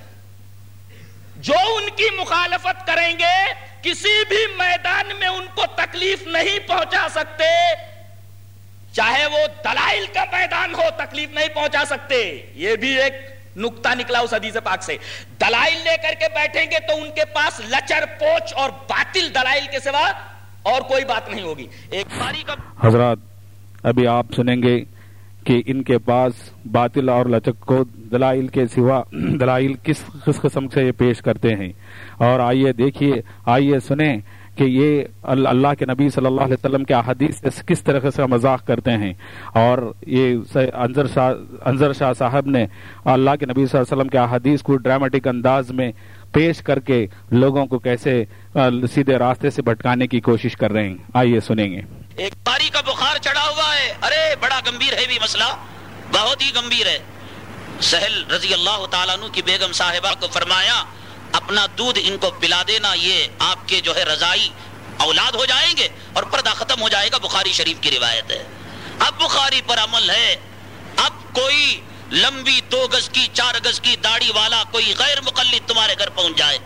جو ان کی مخالفت کریں گے، کسی بھی میدان میں ان کو تکلیف نہیں پہنچا سکتے۔ چاہے وہ دلائل کا میدان ہو، تکلیف نہیں پہنچا سکتے۔ یہ بھی ایک نکتا نکلا اس حدیث پاک سے۔ دلائل لے کر کے بیٹھیں گے تو ان کے پاس لچر، پوچھ اور باطل دلائل کے سوا اور کوئی بات نہیں ہوگی۔ ایک باری کا حضرات، ابھی آپ سنیں گے کہ ان کے پاس باطل اور لچک کو دلائل کے سوا دلائل کس کس قسم سے یہ پیش کرتے ہیں۔ اور آئیے دیکھیے، آئیے سنیں۔ کہ یہ اللہ کے نبی صلی اللہ علیہ وسلم کے احادیث سے کس طرح سے مذاق کرتے ہیں اور یہ انضر شاہ انضر شاہ صاحب نے اللہ کے نبی صلی اللہ علیہ وسلم کے احادیث کو ڈرامیٹک انداز میں پیش کر کے لوگوں کو کیسے سیدھے راستے سے بھٹکانے کی کوشش کر رہے ہیں۔ آئیے سنیں گے۔ ایک باری کا بخار چڑھا ہوا ہے۔ ارے، بڑا گمبھیر ہے بھی مسئلہ۔ بہت ہی گمبھیر ہے۔ سہل رضی اللہ تعالیٰ عنہ کی بیگم صاحبہ کو فرمایا اپنا دودھ ان کو پلا دینا، یہ آپ کے جو ہے رضائی اولاد ہو جائیں گے اور پردہ ختم ہو جائے گا، بخاری شریف کی روایت ہے۔ اب بخاری پر عمل ہے۔ اب کوئی لمبی دو گز کی، چار گز کی داڑھی والا کوئی غیر مقلد تمہارے گھر پہنچ جائے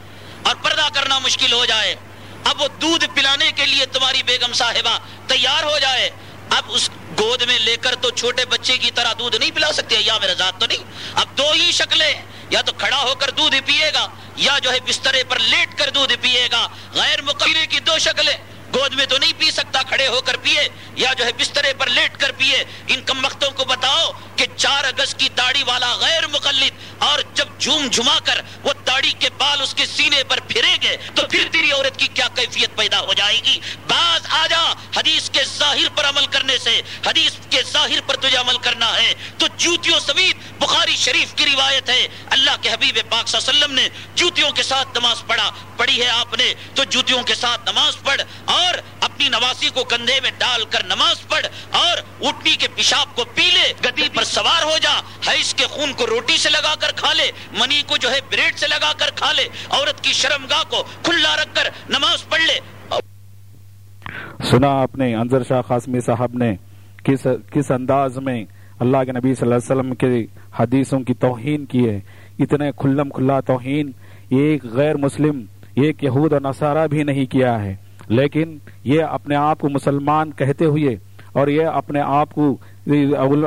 اور پردہ کرنا مشکل ہو جائے۔ اب وہ دودھ پلانے کے لیے تمہاری بیگم صاحبہ تیار ہو جائے۔ اب اس گود میں لے کر تو چھوٹے بچے کی طرح دودھ نہیں پلا سکتے، یا میرے ذات تو نہیں۔ اب دو ہی شکلیں۔ یا تو کھڑا ہو کر دودھ پیے گا، یا جو ہے بسترے پر لیٹ کر دودھ پیے گا۔ غیر مقبرے کی دو شکلیں، گود میں تو نہیں پی سکتا کھڑے ہو کر پیے، یا جو ہے بسترے پر لیٹ کر پیے۔ ان کم وقتوں کو بتاؤ کہ چار اگست کی داڑھی والا غیر مقلد اور جب جھوم جھما کر وہ داڑھی کے بال اس کے سینے پر پھرے گے تو پھر تیری عورت کی کیا کیفیت پیدا ہو جائے گی؟ بعض آ جا، حدیث کے ظاہر پر عمل کرنے سے، حدیث کے ظاہر پر تجھے عمل کرنا ہے۔ تو جوتیوں سمیت بخاری شریف کی روایت ہے، اللہ کے حبیب پاک صلی اللہ علیہ وسلم نے جوتیوں کے ساتھ نماز پڑھا، پڑھی ہے آپ نے، تو جوتیوں کے ساتھ نماز پڑھ اور اپنی نواسی کو کندھے میں ڈال کر نماز پڑھ اور اٹھنی کے پیشاب کو پی لے، گدی پر سوار ہو جا حیث کے خون کو روٹی سے لگا کر کھا لے، منی کو جو ہے بریڈ سے لگا کر کھا لے، عورت کی شرمگاہ کو کھلا رکھ کر نماز پڑھ لے۔ سنا آپ نے انضر شاہ قاسمی صاحب نے، کس کس انداز میں اللہ کے نبی صلی اللہ علیہ وسلم کے حدیثوں کی توہین کی ہے اتنے کھلم کھلا توہین۔ ایک غیر مسلم، ایک یہود اور نصارہ بھی نہیں کیا ہے۔ لیکن یہ اپنے آپ کو مسلمان کہتے ہوئے اور یہ اپنے آپ کو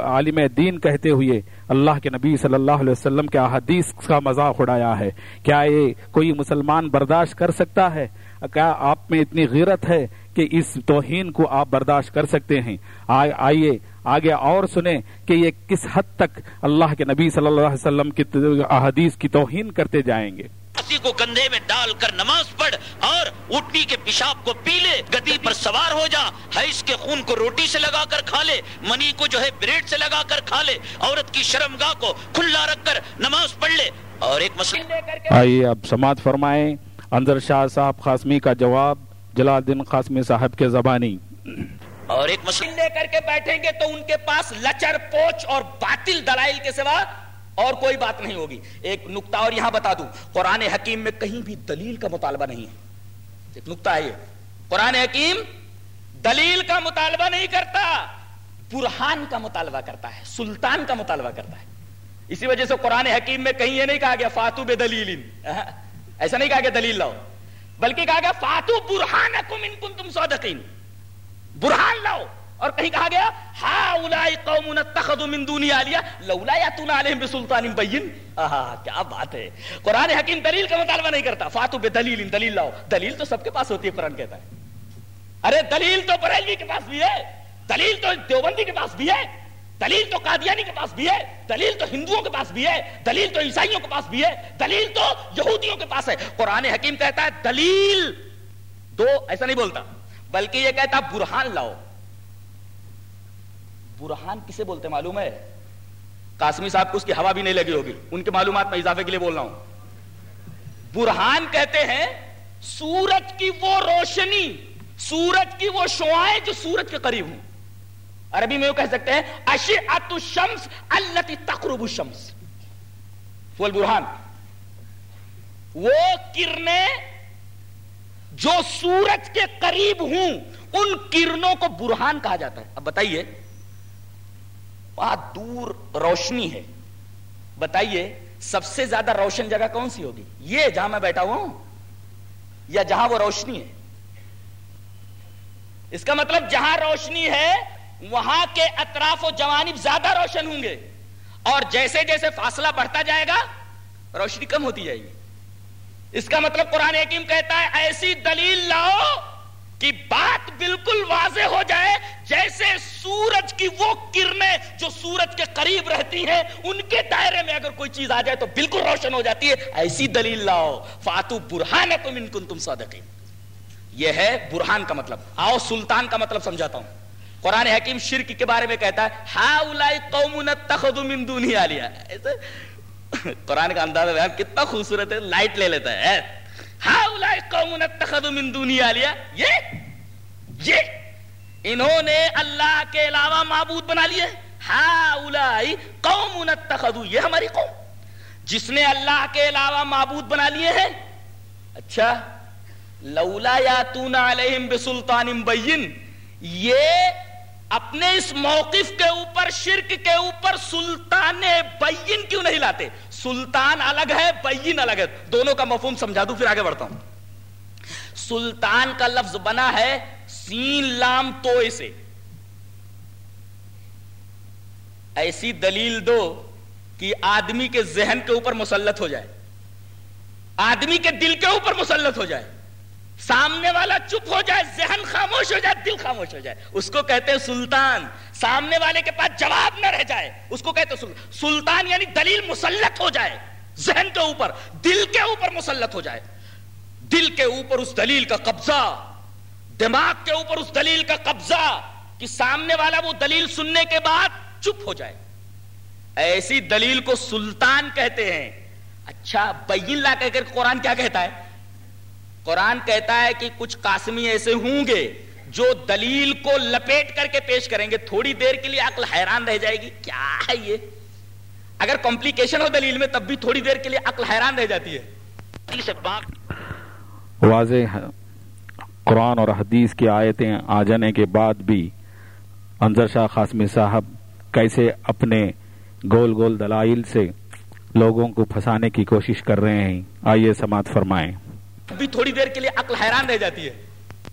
عالم دین کہتے ہوئے اللہ کے نبی صلی اللہ علیہ وسلم کے احادیث کا مذاق اڑایا ہے۔ کیا یہ کوئی مسلمان برداشت کر سکتا ہے؟ کیا آپ میں اتنی غیرت ہے کہ اس توہین کو آپ برداشت کر سکتے ہیں؟ آئیے آگے اور سنیں کہ یہ کس حد تک اللہ کے نبی صلی اللہ علیہ وسلم کی احادیث کی توہین کرتے جائیں گے؟ اسی کو کندھے میں ڈال کر نماز پڑھ اور اٹھنی کے پیشاب کو پی لے گدی پر سوار ہو جا حیث کے خون کو روٹی سے لگا کر کھا لے منی کو جو ہے بریڈ سے لگا کر کھا لے عورت کی شرمگاہ کو کھلا رکھ کر نماز پڑھ لے۔ اور ایک مسئلہ آئیے اب سماعت فرمائیں۔ اندر شاہ صاحب قاسمی کا جواب جلال الدین قاسمی صاحب کے زبانی۔ اور ایک مسئلہ لے کر کے بیٹھیں گے تو ان کے پاس لچر، پوچھ اور باطل دلائل کے سوا اور کوئی بات نہیں ہوگی۔ ایک نکتا اور یہاں بتا دوں، قرآن حکیم میں کہیں بھی دلیل کا مطالبہ نہیں ہے۔ ایک نکتا ہے یہ۔ قرآن حکیم دلیل کا مطالبہ نہیں کرتا، برہان کا مطالبہ کرتا ہے، سلطان کا مطالبہ کرتا ہے۔ اسی وجہ سے قرآن حکیم میں کہیں یہ نہیں کہا گیا، فاتو بے دلیل ایسا نہیں کہا گیا دلیل لاؤ، بلکہ کہا گیا، فاتو برہان تم صادقین۔ برہان لاؤ۔ اور کہیں کہا گیا ہا اولائی قوم اتخذوا من دونی آلیا لولا یاتون علیہم بسلطان بین۔ آہا، کیا بات ہے۔ قرآن حکیم دلیل کا مطالبہ نہیں کرتا۔ فاتو بے دلیل ان دلیل لاؤ۔ دلیل تو سب کے پاس ہوتی ہے، قرآن کہتا ہے۔ ارے، دلیل تو بریلوی کے پاس بھی ہے۔ دلیل تو دیوبندی کے پاس بھی ہے۔ دلیل تو قادیانی کے پاس بھی ہے۔ دلیل تو ہندوؤں کے پاس بھی ہے۔ دلیل تو عیسائیوں کے پاس بھی ہے۔ دلیل تو یہودیوں کے پاس ہے۔ قرآن حکیم کہتا ہے، دلیل دو، ایسا نہیں بولتا۔ بلکہ یہ کہتا برہان لاؤ۔ برہان کسے بولتے معلوم ہے؟ قاسمی صاحب کو اس کی ہوا بھی نہیں لگی ہوگی۔ ان کے معلومات میں اضافے کے لیے بول رہا ہوں۔ برہان کہتے ہیں، سورج کی وہ روشنی، سورج کی وہ شعائیں جو سورج کے قریب ہوں۔ عربی میں وہ کہہ سکتے ہیں، اشعت الشمس التي تقرب الشمس۔ وہ البرہان۔ وہ کرنیں جو سورج کے قریب ہوں، ان کرنوں کو برہان کہا جاتا ہے۔ اب بتائیے وہاں دور روشنی ہے۔ بتائیے، سب سے زیادہ روشن جگہ کون سی ہوگی؟ یہ جہاں میں بیٹھا ہوں، یا جہاں وہ روشنی ہے؟ اس کا مطلب جہاں روشنی ہے، وہاں کے اطراف و جوانب زیادہ روشن ہوں گے۔ اور جیسے جیسے فاصلہ بڑھتا جائے گا، روشنی کم ہوتی جائے گی۔ اس کا مطلب قرآن حکیم کہتا ہے، ایسی دلیل لاؤ کہ بات بالکل واضح ہو جائے، جیسے سورج کی وہ کرنیں جو سورج کے قریب رہتی ہیں، ان کے دائرے میں اگر کوئی چیز آ جائے تو بالکل روشن ہو جاتی ہے۔ ایسی دلیل لاؤ، فاتو برہان تم ان کن تم صادقین۔ یہ ہے برہان کا مطلب۔ آؤ، سلطان کا مطلب سمجھاتا ہوں۔ قرآن حکیم شرک کے بارے میں کہتا ہے ہا اولائی قوم اتخذوا من دونی آلیا قرآن کا انداز بیان کتنا خوبصورت ہے لائٹ لے لیتا ہے۔ ہا اولائی قوم من دونی آلیا یہ یہ، انہوں نے اللہ کے علاوہ معبود بنا لیے۔ ہا اولائی قوم اتخذوا، یہ ہماری قوم۔ جس نے اللہ کے علاوہ معبود بنا لیے ہیں۔ اچھا لولا یاتون علیہم بسلطان بین۔ یہ اپنے اس موقف کے اوپر، شرک کے اوپر سلطان بین کیوں نہیں لاتے؟ سلطان الگ ہے، بین الگ ہے۔ دونوں کا مفہوم سمجھا دوں، پھر آگے بڑھتا ہوں۔ سلطان کا لفظ بنا ہے سین لام توئے سے۔ ایسی دلیل دو کہ آدمی کے ذہن کے اوپر مسلط ہو جائے۔ آدمی کے دل کے اوپر مسلط ہو جائے۔ سامنے والا چپ ہو جائے، ذہن خاموش ہو جائے، دل خاموش ہو جائے۔ اس کو کہتے ہیں سلطان۔ سامنے والے کے پاس جواب نہ رہ جائے۔ اس کو کہتے ہیں سلطان۔ یعنی دلیل مسلط ہو جائے۔ ذہن کے اوپر، دل کے اوپر مسلط ہو جائے۔ دل کے اوپر اس دلیل کا قبضہ۔ دماغ کے اوپر اس دلیل کا قبضہ کہ سامنے والا وہ دلیل سننے کے بعد چپ ہو جائے۔ ایسی دلیل کو سلطان کہتے ہیں۔ اچھا بین لا کہہ کر قرآن کیا کہتا ہے؟ قرآن کہتا ہے کہ کچھ قاسمی ایسے ہوں گے جو دلیل کو لپیٹ کر کے پیش کریں گے۔ تھوڑی دیر کے لیے عقل حیران رہ جائے گی۔ کیا ہے یہ؟ اگر کمپلیکیشن ہو دلیل میں تب بھی تھوڑی دیر کے لیے عقل حیران رہ جاتی ہے۔ واضح قرآن اور حدیث کی آیتیں آ جانے کے بعد بھی انضر شاہ قاسمی صاحب کیسے اپنے گول گول دلائل سے لوگوں کو پھنسانے کی کوشش کر رہے ہیں۔ آئیے سماعت فرمائیں۔ بھی تھوڑی دیر کے لیے عقل حیران رہ جاتی ہے۔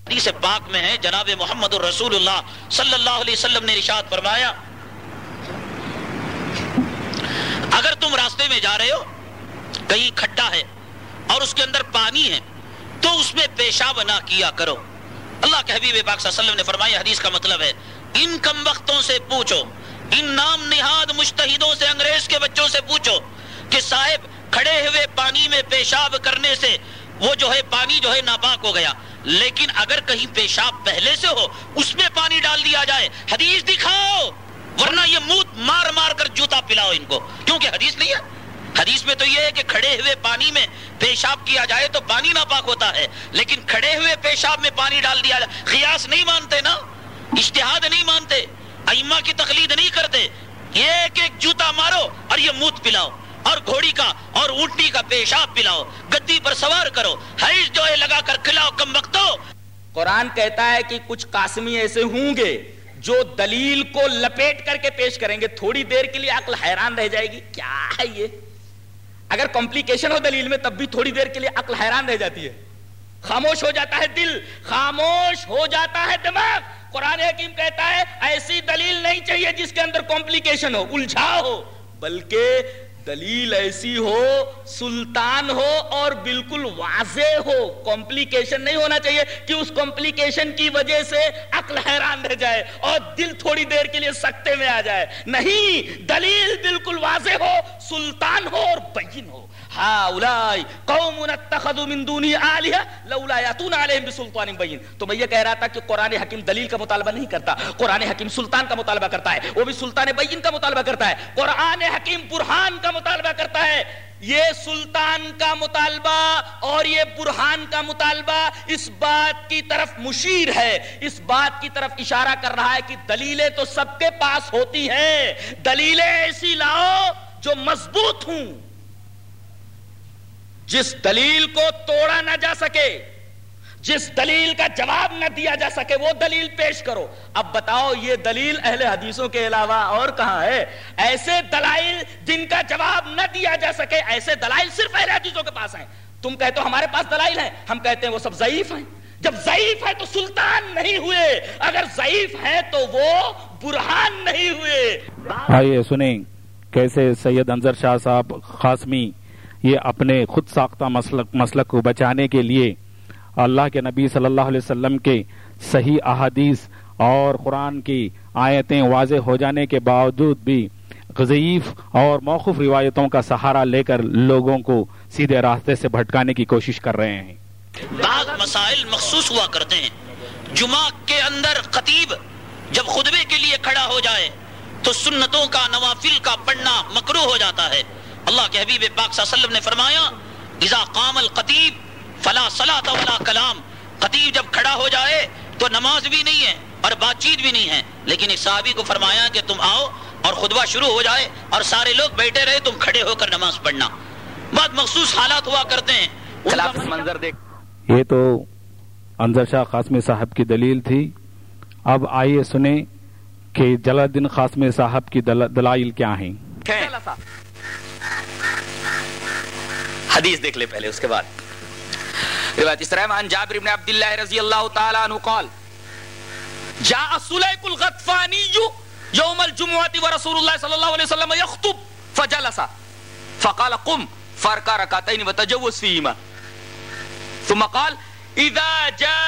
حدیث پاک میں ہے، جناب محمد الرسول اللہ صلی اللہ علیہ وسلم نے رشاد فرمایا، اگر تم راستے میں جا رہے ہو، کہیں کھڈا ہے اور اس کے اندر پانی ہے، تو اس میں پیشاب نہ کیا کرو۔ اللہ کے حبیب پاک صلی اللہ علیہ وسلم نے فرمایا، حدیث کا مطلب ہے، ان کم وقتوں سے پوچھو، ان نام نہاد مشتہدوں سے انگریز کے بچوں سے پوچھو کہ صاحب کھڑے ہوئے پانی میں پیشاب کرنے سے وہ جو ہے پانی جو ہے ناپاک ہو گیا۔ لیکن اگر کہیں پیشاب پہلے سے ہو، اس میں پانی ڈال دیا جائے۔ حدیث دکھاؤ، ورنہ یہ منہ مار مار کر جوتا پلاؤ ان کو۔ کیونکہ حدیث نہیں ہے؟ حدیث میں تو یہ ہے کہ کھڑے ہوئے پانی میں پیشاب کیا جائے تو پانی ناپاک ہوتا ہے۔ لیکن کھڑے ہوئے پیشاب میں پانی ڈال دیا جائے خیاس نہیں مانتے نا؟ اشتہاد نہیں مانتے۔ ائمہ کی تقلید نہیں کرتے۔ ایک ایک جوتا مارو اور یہ موت پلاؤ۔ اور گھوڑی کا اور اونٹنی کا پیشاب پلاؤ، گدی پر سوار کرو، حیض جو لگا کر کھلاؤ، کم وقتو۔ قرآن کہتا ہے کہ کچھ قاسمی ایسے ہوں گے جو دلیل کو لپیٹ کر کے پیش کریں گے۔ تھوڑی دیر کے لیے عقل حیران رہ جائے گی۔ کیا ہے یہ؟ اگر کمپلیکیشن ہو دلیل میں، تب بھی تھوڑی دیر کے لیے عقل حیران رہ جاتی ہے۔ خاموش ہو جاتا ہے دل، خاموش ہو جاتا ہے دماغ۔ قرآن حکیم کہتا ہے، ایسی دلیل نہیں چاہیے جس کے اندر کمپلیکیشن ہو، الجھا ہو، بلکہ دلیل ایسی ہو، سلطان ہو اور بالکل واضح ہو کمپلیکیشن نہیں ہونا چاہیے کہ اس کمپلیکیشن کی وجہ سے عقل حیران رہ جائے اور دل تھوڑی دیر کے لیے سکتے میں آ جائے۔ نہیں، دلیل بالکل واضح ہو، سلطان ہو اور بہین ہو۔ قوم اتخذوا من دونی آلہہ لولا یاتون علیہم بسلطان بین۔ تو میں یہ کہہ رہا تھا کہ قرآن حکیم دلیل کا مطالبہ نہیں کرتا، قرآن حکیم سلطان کا مطالبہ کرتا ہے، وہ بھی سلطان بین کا مطالبہ کرتا ہے، قرآن حکیم برہان کا مطالبہ کرتا ہے۔ یہ سلطان کا مطالبہ اور یہ برہان کا مطالبہ اس بات کی طرف مشیر ہے۔ اس بات کی طرف اشارہ کر رہا ہے کہ دلیلیں تو سب کے پاس ہوتی ہیں۔ دلیلیں ایسی لاؤ جو مضبوط ہوں۔ جس دلیل کو توڑا نہ جا سکے، جس دلیل کا جواب نہ دیا جا سکے، وہ دلیل پیش کرو۔ اب بتاؤ، یہ دلیل اہل حدیثوں کے علاوہ اور کہاں ہے؟ ایسے دلائل جن کا جواب نہ دیا جا سکے، ایسے دلائل صرف اہل حدیثوں کے پاس ہیں۔ تم کہتے ہو ہمارے پاس دلائل ہیں، ہم کہتے ہیں وہ سب ضعیف ہیں۔ جب ضعیف ہے تو سلطان نہیں ہوئے، اگر ضعیف ہے تو وہ برہان نہیں ہوئے۔ آئیے سنیں کیسے سید انضر شاہ صاحب خاسمی یہ اپنے خود ساختہ مسلک مسلک کو بچانے کے لیے اللہ کے نبی صلی اللہ علیہ وسلم کے صحیح احادیث اور قرآن کی آیتیں واضح ہو جانے کے باوجود بھی ضعیف اور موقف روایتوں کا سہارا لے کر لوگوں کو سیدھے راستے سے بھٹکانے کی کوشش کر رہے ہیں۔ بعض مسائل مخصوص ہوا کرتے ہیں۔ جمعہ کے اندر خطیب جب خطبے کے لیے کھڑا ہو جائے تو سنتوں کا نوافل کا پڑھنا مکرو ہو جاتا ہے۔ اللہ کے حبیب پاک صلی اللہ علیہ وسلم نے فرمایا اذا قام القطیب فلا صلاة ولا کلام. خطیب جب کھڑا ہو جائے تو نماز بھی نہیں ہے اور بات چیت بھی نہیں ہے لیکن ایک صحابی کو فرمایا کہ تم آؤ اور خطبہ شروع ہو جائے اور سارے لوگ بیٹھے رہے تم کھڑے ہو کر نماز پڑھنا۔ بہت مخصوص حالات ہوا کرتے ہیں۔ خلاف منظر دیکھ۔ یہ تو انضر شاہ قاسمی صاحب کی دلیل تھی۔ اب آئیے سنیں کہ جلال الدین قاسمی صاحب کی دلائل کیا ہیں۔ حدیث دیکھ لے پہلے، اس کے بعد۔ روایت اس طرح عن جابر بن عبد الله رضی اللہ تعالی عنہ قال، جاء سلیق الغطفانی یوم الجمعہ ورسول اللہ صلی اللہ علیہ وسلم يخطب فجلس۔ فقال قم فركع ركعتين وتجوز فيهما۔ ثم قال اذا جاء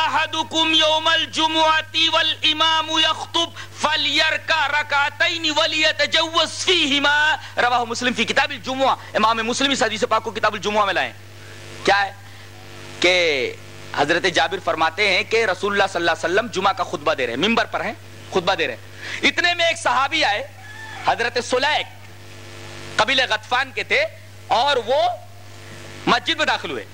احدكم يوم الجمعه والامام يخطب فليركع ركعتين وليتجوز فيهما. رواه مسلم في کتاب الجمعہ امام مسلم اس حدیث پاک کو کتاب الجمعہ میں لائے کیا ہے؟ کہ حضرت جابر فرماتے ہیں کہ رسول اللہ صلی اللہ علیہ وسلم جمعہ کا خطبہ دے رہے ہیں. ممبر پر ہیں. خطبہ دے رہے ہیں. اتنے میں ایک صحابی آئے، حضرت سلیک قبیل غطفان کے تھے اور وہ مسجد میں داخل ہوئے.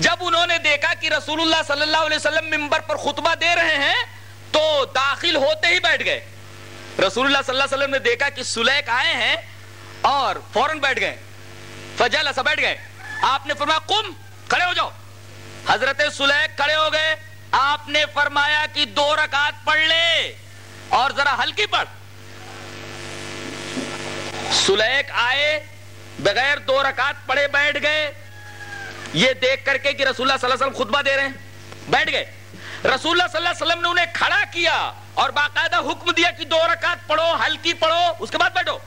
جب انہوں نے دیکھا کہ رسول اللہ صلی اللہ علیہ وسلم ممبر پر خطبہ دے رہے ہیں، تو داخل ہوتے ہی بیٹھ گئے۔ رسول اللہ صلی اللہ علیہ وسلم نے دیکھا کہ سلیک آئے ہیں اور فوراً بیٹھ گئے۔ فجل ایسا بیٹھ گئے۔ آپ نے فرمایا، قم، کھڑے ہو جاؤ۔ حضرت سلیک کھڑے ہو گئے۔ آپ نے فرمایا کہ دو رکعت پڑھ لے اور ذرا ہلکی پڑھ۔ سلیک آئے، بغیر دو رکعت پڑے بیٹھ گئے۔ یہ دیکھ کر کے کہ رسول اللہ صلی اللہ علیہ وسلم خطبہ دے رہے ہیں۔ بیٹھ گئے۔ رسول اللہ صلی اللہ علیہ وسلم نے انہیں کھڑا کیا اور باقاعدہ حکم دیا کہ دو رکعت پڑھو، ہلکی پڑھو، اس کے بعد بیٹھو۔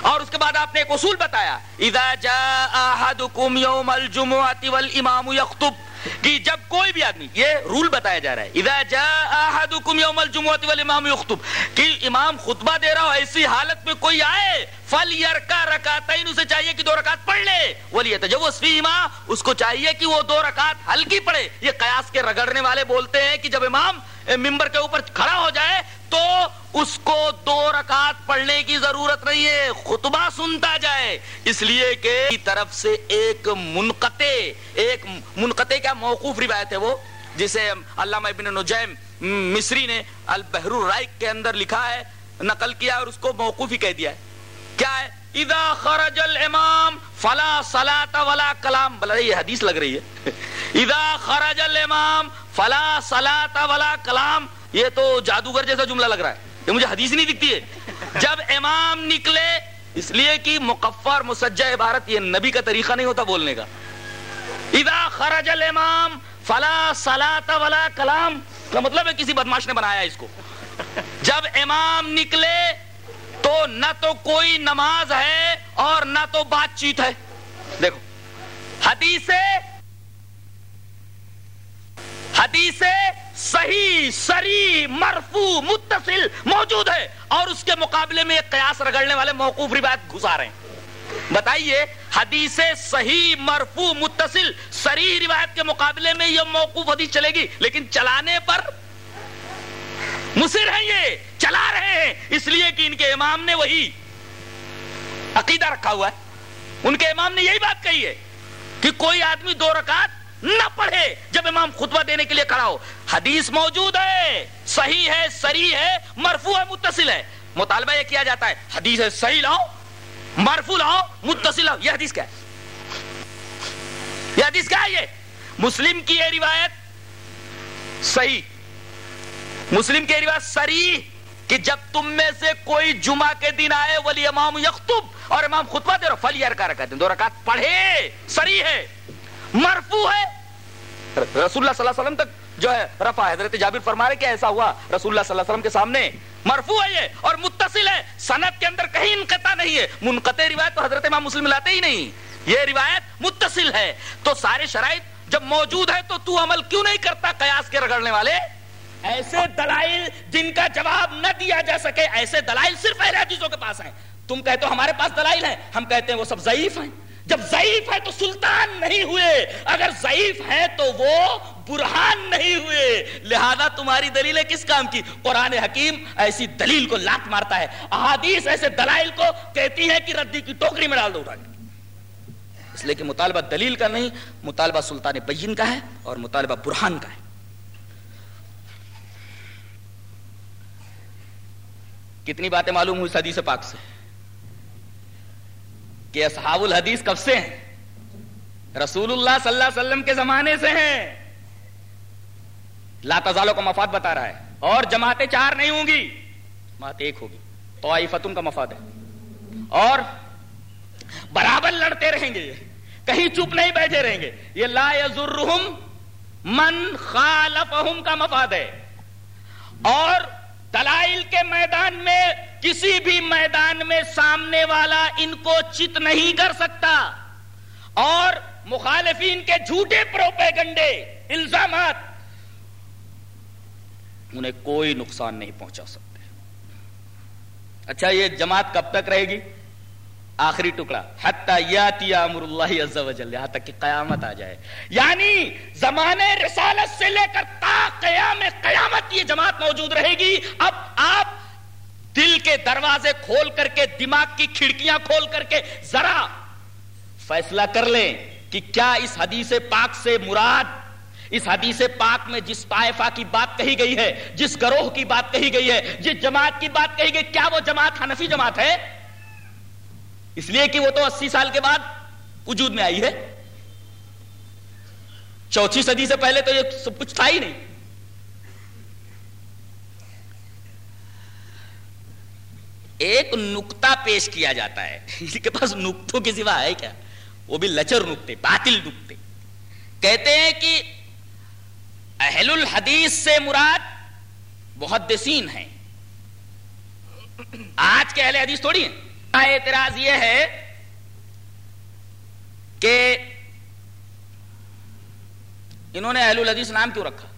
اور اس کے بعد آپ نے ایک اصول بتایا، اذا جاء احدكم يوم الجمعه والامام يخطب کہ جب کوئی بھی آدمی، یہ رول بتایا جا رہا ہے، اذا جاء احدكم يوم الجمعه والامام يخطب کہ امام خطبہ دے رہا ہو، ایسی حالت میں کوئی آئے فلیرکا رکعتین اسے چاہیے کہ دو رکعت پڑھ لے ولیتجوز فیہما اس کو چاہیے کہ وہ دو رکعت ہلکی پڑھے۔ یہ قیاس کے رگڑنے والے بولتے ہیں کہ جب امام ممبر کے اوپر کھڑا ہو جائے تو اس کو دو رکعت پڑھنے کی ضرورت نہیں ہے، خطبہ سنتا جائے۔ اس لیے کہ طرف سے ایک منقطع ایک منقطع کیا موقوف روایت ہے وہ، جسے علامہ ابن نجیم مصری نے البحر الرائق کے اندر لکھا ہے، نقل کیا اور اس کو موقوف ہی کہہ دیا ہے۔ کیا ہے؟ اذا خرج الامام فلا صلاة ولا کلام۔ بلا یہ حدیث لگ رہی ہے۔ اذا خرج الامام فلا صلاة ولا کلام۔ یہ تو جادوگر جیسا جملہ لگ رہا ہے، یہ مجھے حدیث نہیں دکھتی ہے۔ جب امام نکلے، اس لیے کہ مقفر مسجع عبارت یہ نبی کا طریقہ نہیں ہوتا بولنے کا۔ اذا خرج الامام فلا صلاة ولا کلام، کا مطلب ہے کسی بدماش نے بنایا اس کو۔ جب امام نکلے، تو نہ تو کوئی نماز ہے اور نہ تو بات چیت ہے۔ دیکھو، حدیث حدیث صحیح سری مرفو متصل موجود ہے اور اس کے مقابلے میں ایک قیاس رگڑنے والے موقوف روایت گھسا رہے ہیں۔ بتائیے، حدیث صحیح مرفو متصل سری روایت کے مقابلے میں یہ موقوف حدیث چلے گی؟ لیکن چلانے پر مصر ہیں یہ، چلا رہے ہیں۔ اس لیے کہ ان کے امام نے وہی عقیدہ رکھا ہوا ہے۔ ان کے امام نے یہی بات کہی ہے کہ کوئی آدمی دو رکعت نہ پڑھے جب امام خطبہ دینے کے لیے کھڑا ہو۔ حدیث موجود ہے، صحیح ہے سری ہے، مرفوع ہے، متصل ہے۔ مطالبہ یہ کیا جاتا ہے، حدیث ہے، صحیح لاؤ، مرفوع لاؤ، متصل لاؤ۔ یہ حدیث کیا ہے؟ یہ حدیث کیا ہے یہ؟ مسلم کی یہ روایت صحیح۔ مسلم کی روایت سری کہ جب تم میں سے کوئی جمعہ کے دن آئے، ولی امام یخطب اور امام خطبہ دے رہا فلی ارکا رکھتے ہیں دو رکعت پڑھے سری ہے۔ مرفو ہے۔ رسول اللہ صلی اللہ علیہ وسلم تک جو ہے رفع حضرت جابر فرما رہے کہ ایسا ہوا۔ رسول اللہ صلی اللہ علیہ وسلم کے سامنے مرفو ہے یہ اور متصل ہے۔ سند کے اندر کہیں انقطاع نہیں ہے۔ منقطع روایت تو حضرت امام مسلم لاتے ہی نہیں۔ یہ روایت متصل ہے۔ تو سارے شرائط جب موجود ہے تو تو عمل کیوں نہیں کرتا قیاس کے رگڑنے والے؟ ایسے دلائل جن کا جواب نہ دیا جا سکے ایسے دلائل صرف اہل حدیثوں کے پاس ہیں۔ تم کہتے ہو ہمارے پاس دلائل ہیں ہم کہتے ہیں وہ سب ضعیف ہیں۔ جب ضعیف ہے تو سلطان نہیں ہوئے، اگر ضعیف ہے تو وہ برہان نہیں ہوئے۔ لہذا تمہاری دلیلیں کس کام کی؟ قرآن حکیم ایسی دلیل کو لات مارتا ہے۔ احادیث ایسے دلائل کو کہتی ہے کہ ردی کی ٹوکری میں ڈال دو اٹھا کے۔ اس لیے کہ مطالبہ دلیل کا نہیں، مطالبہ سلطان بین کا ہے اور مطالبہ برہان کا ہے۔ کتنی باتیں معلوم ہوئی حدیث پاک سے؟ کہ اصحاب الحدیث کب سے ہیں؟ رسول اللہ صلی اللہ علیہ وسلم کے زمانے سے ہیں۔ لا تزالوں کا مفاد بتا رہا ہے۔ اور جماعتیں چار نہیں ہوں گی۔ جماعت ایک ہوگی۔ تو کا مفاد ہے۔ اور برابر لڑتے رہیں گے۔ کہیں چپ نہیں بیٹھے رہیں گے۔ یہ لا یزرہم من خالفہم کا مفاد ہے۔ اور دلائل کے میدان میں، کسی بھی میدان میں سامنے والا ان کو چت نہیں کر سکتا۔ اور مخالفین کے جھوٹے پروپیگنڈے، الزامات، انہیں کوئی نقصان نہیں پہنچا سکتے۔ اچھا یہ جماعت کب تک رہے گی؟ آخری ٹکڑا یاتی امر اللہ عز و جل، یہاں تک کہ قیامت آ جائے۔ یعنی زمانے رسالت سے لے کر تا قیام، قیامت یہ جماعت موجود رہے گی۔ اب آپ دل کے دروازے کھول کر کے، دماغ کی کھڑکیاں کھول کر کے ذرا فیصلہ کر لیں کہ کیا اس حدیث پاک سے مراد، اس حدیث پاک میں جس طائفہ کی بات کہی گئی ہے، جس گروہ کی بات کہی گئی ہے، جس جماعت کی بات کہی گئی، کیا وہ جماعت حنفی جماعت ہے؟ اس لیے کہ وہ تو اسی سال کے بعد وجود میں آئی ہے۔ چوتھی صدی سے پہلے تو یہ سب کچھ تھا ہی نہیں۔ ایک نکتا پیش کیا جاتا ہے۔ اس کے پاس نکتوں کی سوا ہے کیا؟ وہ بھی لچر نکتے، باطل نکتے۔ کہتے ہیں کہ اہل الحدیث سے مراد محدثین ہیں۔ آج کے اہل حدیث تھوڑی ہیں۔ اعتراض یہ ہے کہ انہوں نے اہل الحدیث نام کیوں رکھا؟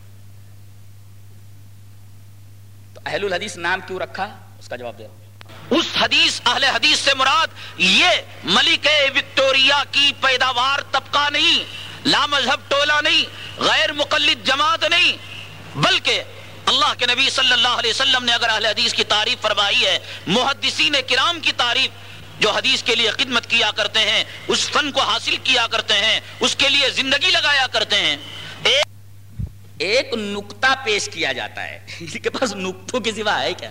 تو اہل الحدیث نام کیوں رکھا؟ اس کا جواب دے اس حدیث اہل حدیث سے مراد یہ ملک وکٹوریا کی پیداوار طبقہ نہیں، لا مذہب ٹولہ نہیں، غیر مقلد جماعت نہیں، بلکہ اللہ کے نبی صلی اللہ علیہ وسلم نے اگر اہل حدیث کی تعریف فرمائی ہے، محدثین کرام کی تعریف جو حدیث کے لیے خدمت کیا کرتے ہیں، اس فن کو حاصل کیا کرتے ہیں، اس کے لیے زندگی لگایا کرتے ہیں۔ ایک نکتا پیش کیا جاتا ہے۔ اس کے پاس نکتوں کی سوا ہے کیا؟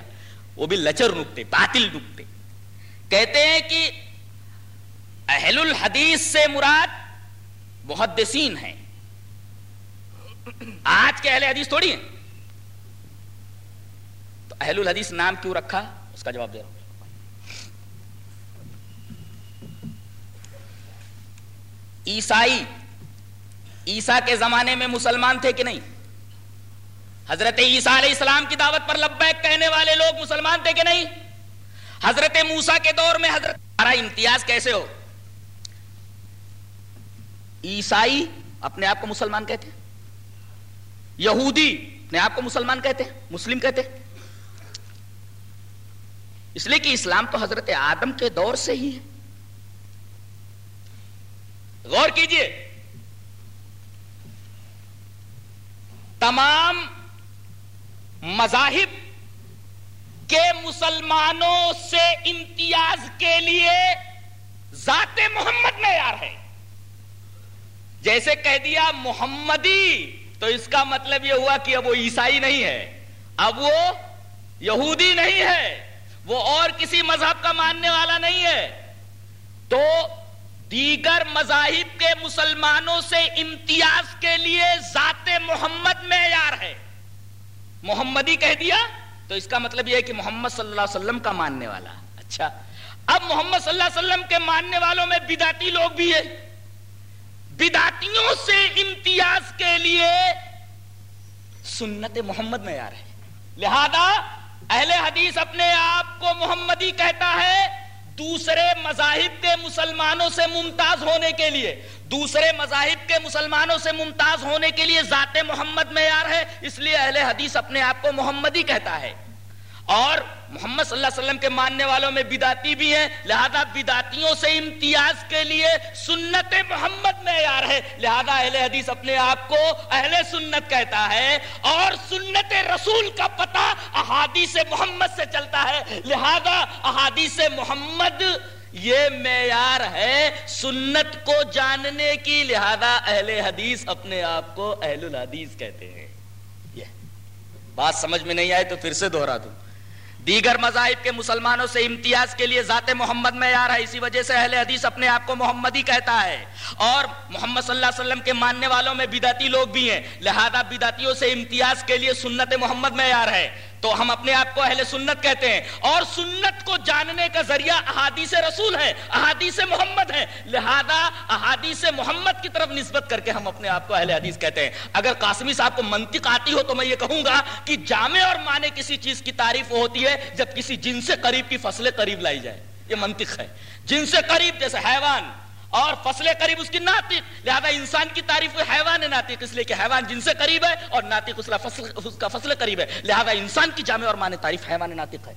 وہ بھی لچر نکتے باطل نکتے کہتے ہیں کہ اہل الحدیث سے مراد محدثین ہیں۔ آج کے اہل حدیث تھوڑی ہیں۔ اہل الحدیث نام کیوں رکھا؟ اس کا جواب دے رہا ہوں۔ عیسائی عیسا کے زمانے میں مسلمان تھے کہ نہیں؟ حضرت عیسیٰ علیہ السلام کی دعوت پر لبیک کہنے والے لوگ مسلمان تھے کہ نہیں؟ حضرت موسا کے دور میں حضرت ہمارا امتیاز کیسے ہو؟ عیسائی اپنے آپ کو مسلمان کہتے ہیں، یہودی اپنے آپ کو مسلمان کہتے ہیں، مسلم کہتے ہیں۔ اس لیے کہ اسلام تو حضرت آدم کے دور سے ہی ہے۔ غور کیجیے۔ تمام مذاہب کے مسلمانوں سے امتیاز کے لیے ذات محمد میں یار ہے۔ جیسے کہہ دیا محمدی، تو اس کا مطلب یہ ہوا کہ اب وہ عیسائی نہیں ہے۔ اب وہ یہودی نہیں ہے۔ وہ اور کسی مذہب کا ماننے والا نہیں ہے۔ تو دیگر مذاہب کے مسلمانوں سے امتیاز کے لیے ذات محمد معیار ہے۔ محمدی کہہ دیا، تو اس کا مطلب یہ ہے کہ محمد صلی اللہ علیہ وسلم کا ماننے والا۔ اچھا اب محمد صلی اللہ علیہ وسلم کے ماننے والوں میں بداتی لوگ بھی ہیں۔ بداتیوں سے امتیاز کے لیے سنت محمد معیار ہے۔ لہذا اہل حدیث اپنے آپ کو محمدی کہتا ہے دوسرے مذاہب کے مسلمانوں سے ممتاز ہونے کے لیے۔ دوسرے مذاہب کے مسلمانوں سے ممتاز ہونے کے لیے ذات محمد معیار ہے، اس لیے اہل حدیث اپنے آپ کو محمدی کہتا ہے۔ اور محمد صلی اللہ علیہ وسلم کے ماننے والوں میں بداتی بھی ہیں، لہذا بداتیوں سے امتیاز کے لیے سنت محمد میں یار ہے۔ لہذا اہل حدیث اپنے آپ کو اہل سنت کہتا ہے اور سنت رسول کا پتہ احادیث محمد سے چلتا ہے۔ لہذا احادیث محمد یہ معیار ہے سنت کو جاننے کی۔ لہذا اہل حدیث اپنے آپ کو اہل الحدیث کہتے ہیں۔ یہ بات سمجھ میں نہیں آئے تو پھر سے دوہرا دوں۔ دیگر مذاہب کے مسلمانوں سے امتیاز کے لیے ذات محمد میں یار ہے، اسی وجہ سے اہل حدیث اپنے آپ کو محمدی کہتا ہے۔ اور محمد صلی اللہ علیہ وسلم کے ماننے والوں میں بدعتی لوگ بھی ہیں، لہذا بدعتیوں سے امتیاز کے لیے سنت محمد میں یار ہے۔ تو ہم اپنے آپ کو اہل سنت کہتے ہیں اور سنت کو جاننے کا ذریعہ احادیث رسول ہے، احادیث محمد ہے۔ لہذا احادیث محمد کی طرف نسبت کر کے ہم اپنے آپ کو اہل حدیث کہتے ہیں۔ اگر قاسمی صاحب کو منطق آتی ہو تو میں یہ کہوں گا کہ جامع اور مانے کسی چیز کی تعریف ہوتی ہے جب کسی جن سے قریب کی فصلیں قریب لائی جائے یہ منطق ہے۔ جن سے قریب جیسے حیوان۔ اور فصلیں قریب اس کی ناطق، لہذا انسان کی تعریف حیوان ناطق، اس لیے کہ حیوان جن سے قریب ہے اور ناطق اس فصل، اس کا فصل قریب ہے۔ لہذا انسان کی جامع اور معنی تعریف حیوان ناطق ہے۔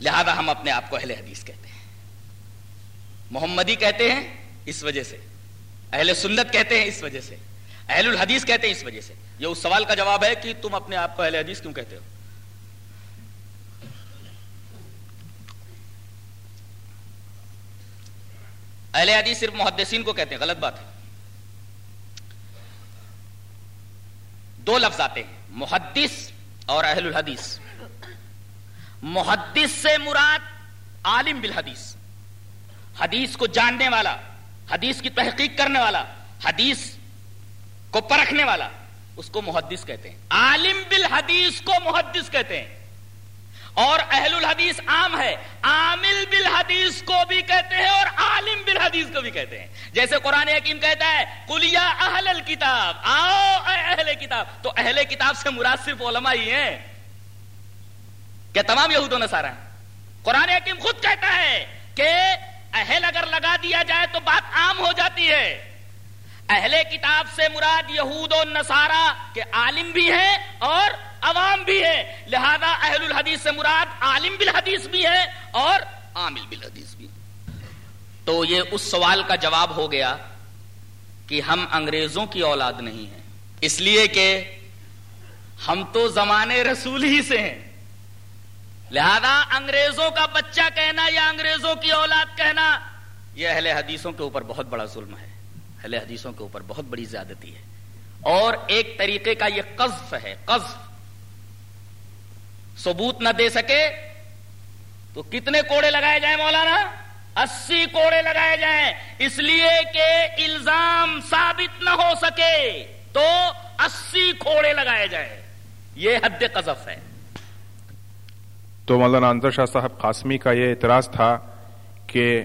لہذا ہم اپنے آپ کو اہل حدیث کہتے ہیں۔ محمدی کہتے ہیں اس وجہ سے، اہل سنت کہتے ہیں اس وجہ سے۔ اہل الحدیث کہتے ہیں اس وجہ سے۔ یہ اس سوال کا جواب ہے کہ تم اپنے آپ کو اہل حدیث کیوں کہتے ہو؟ اہل حدیث صرف محدثین کو کہتے ہیں، غلط بات ہے۔ دو لفظ آتے ہیں، محدث اور اہل الحدیث۔ محدث سے مراد عالم بالحدیث۔ حدیث کو جاننے والا، حدیث کی تحقیق کرنے والا، حدیث کو پرکھنے والا، اس کو محدث کہتے ہیں۔ عالم بالحدیث کو محدث کہتے ہیں۔ اور اہل الحدیث عام ہے۔ عامل بالحدیث کو بھی کہتے ہیں اور عالم بالحدیث کو بھی کہتے ہیں۔ جیسے قرآن حکیم کہتا ہے کلیا اہل الکتاب آؤ اے اہل کتاب۔ تو اہل کتاب سے مراد صرف علماء ہی ہیں۔ کہ تمام یہود و نصارہ ہیں۔ قرآن حکیم خود کہتا ہے کہ اہل اگر لگا دیا جائے تو بات عام ہو جاتی ہے۔ اہل کتاب سے مراد یہود و نصارہ کے عالم بھی ہیں اور عوام بھی ہے لہذا اہل الحدیث سے مراد عالم بالحدیث بھی ہے اور عامل بالحدیث بھی تو یہ اس سوال کا جواب ہو گیا کہ ہم انگریزوں کی اولاد نہیں ہیں۔ اس لیے کہ ہم تو زمانے رسول ہی سے ہیں۔ لہذا انگریزوں کا بچہ کہنا یا انگریزوں کی اولاد کہنا، یہ اہل حدیثوں کے اوپر بہت بڑا ظلم ہے۔ اہل حدیثوں کے اوپر بہت بڑی زیادتی ہے۔ اور ایک طریقے کا یہ قذف ہے، قذف۔ ثبوت نہ دے سکے تو کتنے کوڑے لگائے جائیں مولانا؟ اسی کوڑے لگائے جائیں۔ اس لیے کہ الزام ثابت نہ ہو سکے تو اسی کوڑے لگائے جائیں۔ یہ حد قذف ہے۔ تو مولانا انضر شاہ صاحب قاسمی کا یہ اعتراض تھا کہ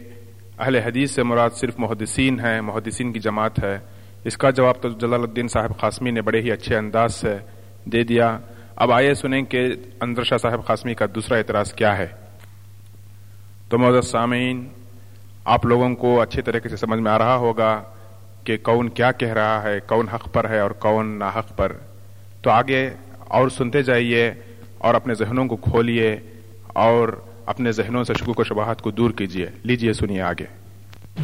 اہل حدیث سے مراد صرف محدثین ہیں، محدثین کی جماعت ہے۔ اس کا جواب تو جلال الدین صاحب قاسمی نے بڑے ہی اچھے انداز سے دے دیا۔ اب آئیے سنیں کہ اندر شاہ صاحب قاسمی کا دوسرا اعتراض کیا ہے۔ تو معذر سامعین، آپ لوگوں کو اچھے طریقے سے سمجھ میں آ رہا ہوگا کہ کون کیا کہہ رہا ہے، کون حق پر ہے اور کون نا حق پر۔ تو آگے اور سنتے جائیے اور اپنے ذہنوں کو کھولیے اور اپنے ذہنوں سے شکوک و شباہت کو دور کیجیے لیجیے سنیے آگے۔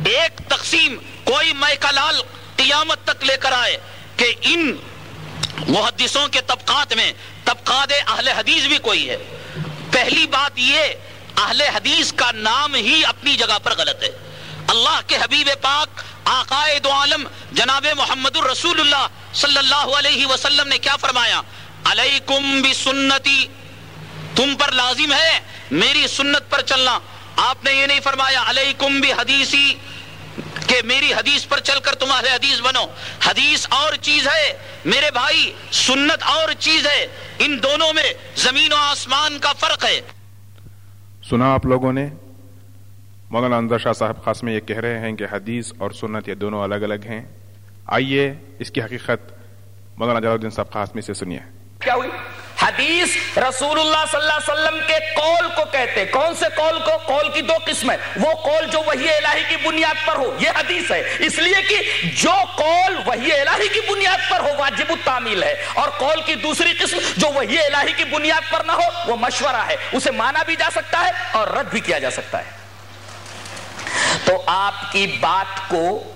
ایک تقسیم کوئی لال قیامت تک لے کر آئے کہ ان محدثوں کے طبقات میں، طبقات اہل حدیث بھی کوئی ہے۔ پہلی بات یہ، اہل حدیث کا نام ہی اپنی جگہ پر غلط ہے۔ اللہ کے حبیب پاک دو عالم، جناب محمد الرسول اللہ صلی اللہ علیہ وسلم نے کیا فرمایا؟ علیکم بسنتی تم پر لازم ہے میری سنت پر چلنا۔ آپ نے یہ نہیں فرمایا علیکم بھی حدیثی کہ میری حدیث پر چل کر تمہارے حدیث بنو۔ حدیث اور چیز ہے میرے بھائی سنت اور چیز ہے۔ ان دونوں میں زمین و آسمان کا فرق ہے۔ سنا آپ لوگوں نے؟ مولانا اندر شاہ صاحب خاص میں یہ کہہ رہے ہیں کہ حدیث اور سنت یہ دونوں الگ الگ ہیں۔ آئیے اس کی حقیقت مولانا جلال الدین صاحب خاصمی سے سنیے۔ کیا ہوئی؟ حدیث رسول اللہ صلی اللہ علیہ وسلم کے قول کو کہتے کون سے قول کو؟ قول کی دو قسم ہے وہ قول جو وہی الہی کی بنیاد پر ہو، یہ حدیث ہے۔ اس لیے کہ جو قول وہی الہی کی بنیاد پر ہو، واجب التعمیل ہے۔ اور قول کی دوسری قسم جو وہی الہی کی بنیاد پر نہ ہو، وہ مشورہ ہے۔ اسے مانا بھی جا سکتا ہے اور رد بھی کیا جا سکتا ہے۔ تو آپ کی بات کو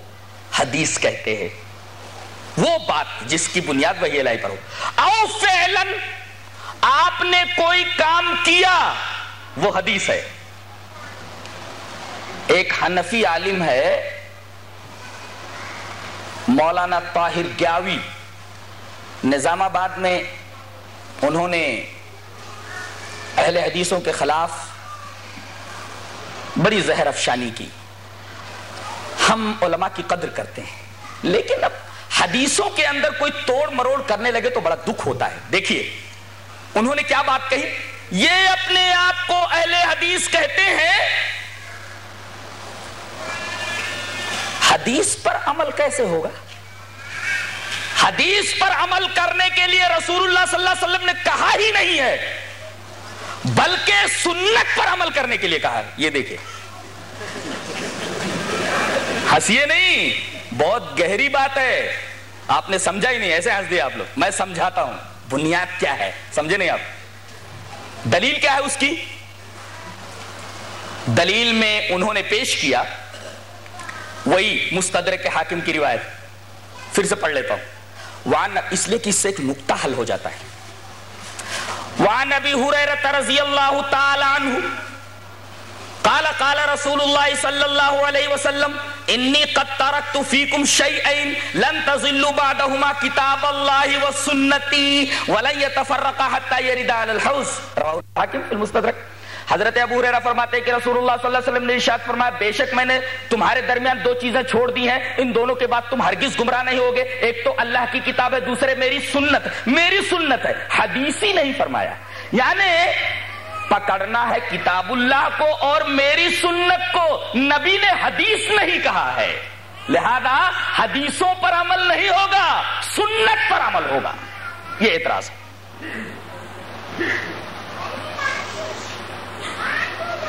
حدیث کہتے ہیں۔ وہ بات جس کی بنیاد وہی الہی پر ہو۔ او فعلن آپ نے کوئی کام کیا؟ وہ حدیث ہے۔ ایک حنفی عالم ہے، مولانا طاہر گیاوی۔ نظام آباد میں انہوں نے اہل حدیثوں کے خلاف بڑی زہر افشانی کی۔ ہم علماء کی قدر کرتے ہیں۔ لیکن اب حدیثوں کے اندر کوئی توڑ مروڑ کرنے لگے تو بڑا دکھ ہوتا ہے۔ دیکھیے انہوں نے کیا بات کہی؟ یہ اپنے آپ کو اہل حدیث کہتے ہیں۔ حدیث پر عمل کیسے ہوگا؟ حدیث پر عمل کرنے کے لیے رسول اللہ صلی اللہ علیہ وسلم نے کہا ہی نہیں ہے، بلکہ سنت پر عمل کرنے کے لیے کہا ہے۔ یہ دیکھیں۔ ہنسیے نہیں، بہت گہری بات ہے۔ آپ نے سمجھا ہی نہیں، ایسے ہنس دیا آپ لوگ۔ میں سمجھاتا ہوں۔ بنیاد کیا ہے؟ سمجھے نہیں آپ؟ دلیل کیا ہے اس کی؟ دلیل میں انہوں نے پیش کیا، وہی مستدرک حاکم کی روایت۔ پھر سے پڑھ لیتا ہوں۔ وان اس لیے کہ اس سے ایک نقطہ حل ہو جاتا ہے۔ وان ابی حریرہ رضی اللہ تعالی عنہ قال قال رسول اللہ صلی اللہ علیہ وسلم، انی قد ترکت فیکم شیئین، لن تظلوا بعدہما کتاب اللہ والسنتی ولن یتفرق حتی یرد علی الحوز رواہ حاکم فی المستدرک۔ حضرت ابو ہریرہ فرماتے ہیں کہ رسول اللہ صلی اللہ علیہ وسلم نے ارشاد فرمایا، بے شک میں نے تمہارے درمیان دو چیزیں چھوڑ دی ہیں، ان دونوں کے بعد تم ہرگز گمراہ نہیں ہوگے۔ ایک تو اللہ کی کتاب ہے، دوسرے میری سنت میری سنت ہے۔ حدیثی نہیں فرمایا۔ یعنی پکڑنا ہے کتاب اللہ کو اور میری سنت کو۔ نبی نے حدیث نہیں کہا ہے۔ لہذا حدیثوں پر عمل نہیں ہوگا، سنت پر عمل ہوگا۔ یہ اعتراض ہے۔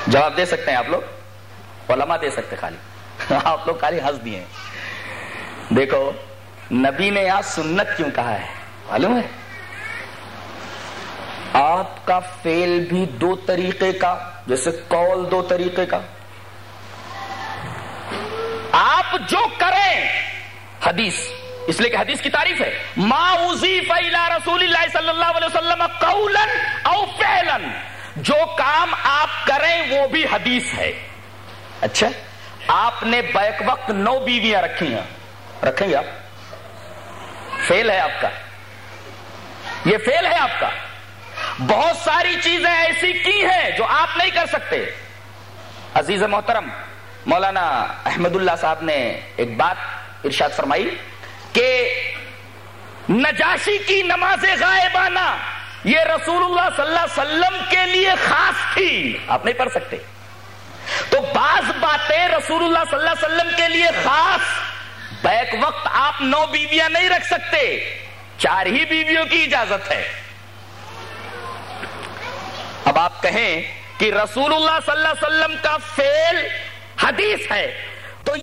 جواب دے سکتے ہیں آپ لوگ؟ علماء دے سکتے خالی۔ آپ لوگ خالی ہنس دیے۔ دیکھو، نبی نے یہاں سنت کیوں کہا ہے؟ معلوم ہے؟ آپ کا فیل بھی دو طریقے کا، جیسے کال دو طریقے کا۔ آپ جو کریں، حدیث، اس لیے کہ حدیث کی تعریف ہے۔ ما اضیف الى رسول اللہ صلی اللہ علیہ وسلم قولا او فعلا۔ جو کام آپ کریں، وہ بھی حدیث ہے۔ اچھا آپ نے بیک وقت نو بیویاں رکھی ہیں۔ رکھیں گے آپ؟ فیل ہے آپ کا۔ یہ فیل ہے آپ کا۔ بہت ساری چیزیں ایسی کی ہیں جو آپ نہیں کر سکتے۔ عزیز محترم، مولانا احمد اللہ صاحب نے ایک بات ارشاد فرمائی کہ نجاشی کی نماز غائبانہ یہ رسول اللہ صلی اللہ علیہ وسلم کے لیے خاص تھی۔ آپ نہیں پڑھ سکتے۔ تو بعض باتیں رسول اللہ صلی اللہ علیہ وسلم کے لیے خاص۔ بیک وقت آپ نو بیویاں نہیں رکھ سکتے۔ چار ہی بیویوں کی اجازت ہے۔ اب آپ کہیں کہ رسول اللہ صلی اللہ علیہ وسلم کا فیل حدیث ہے، تو یہ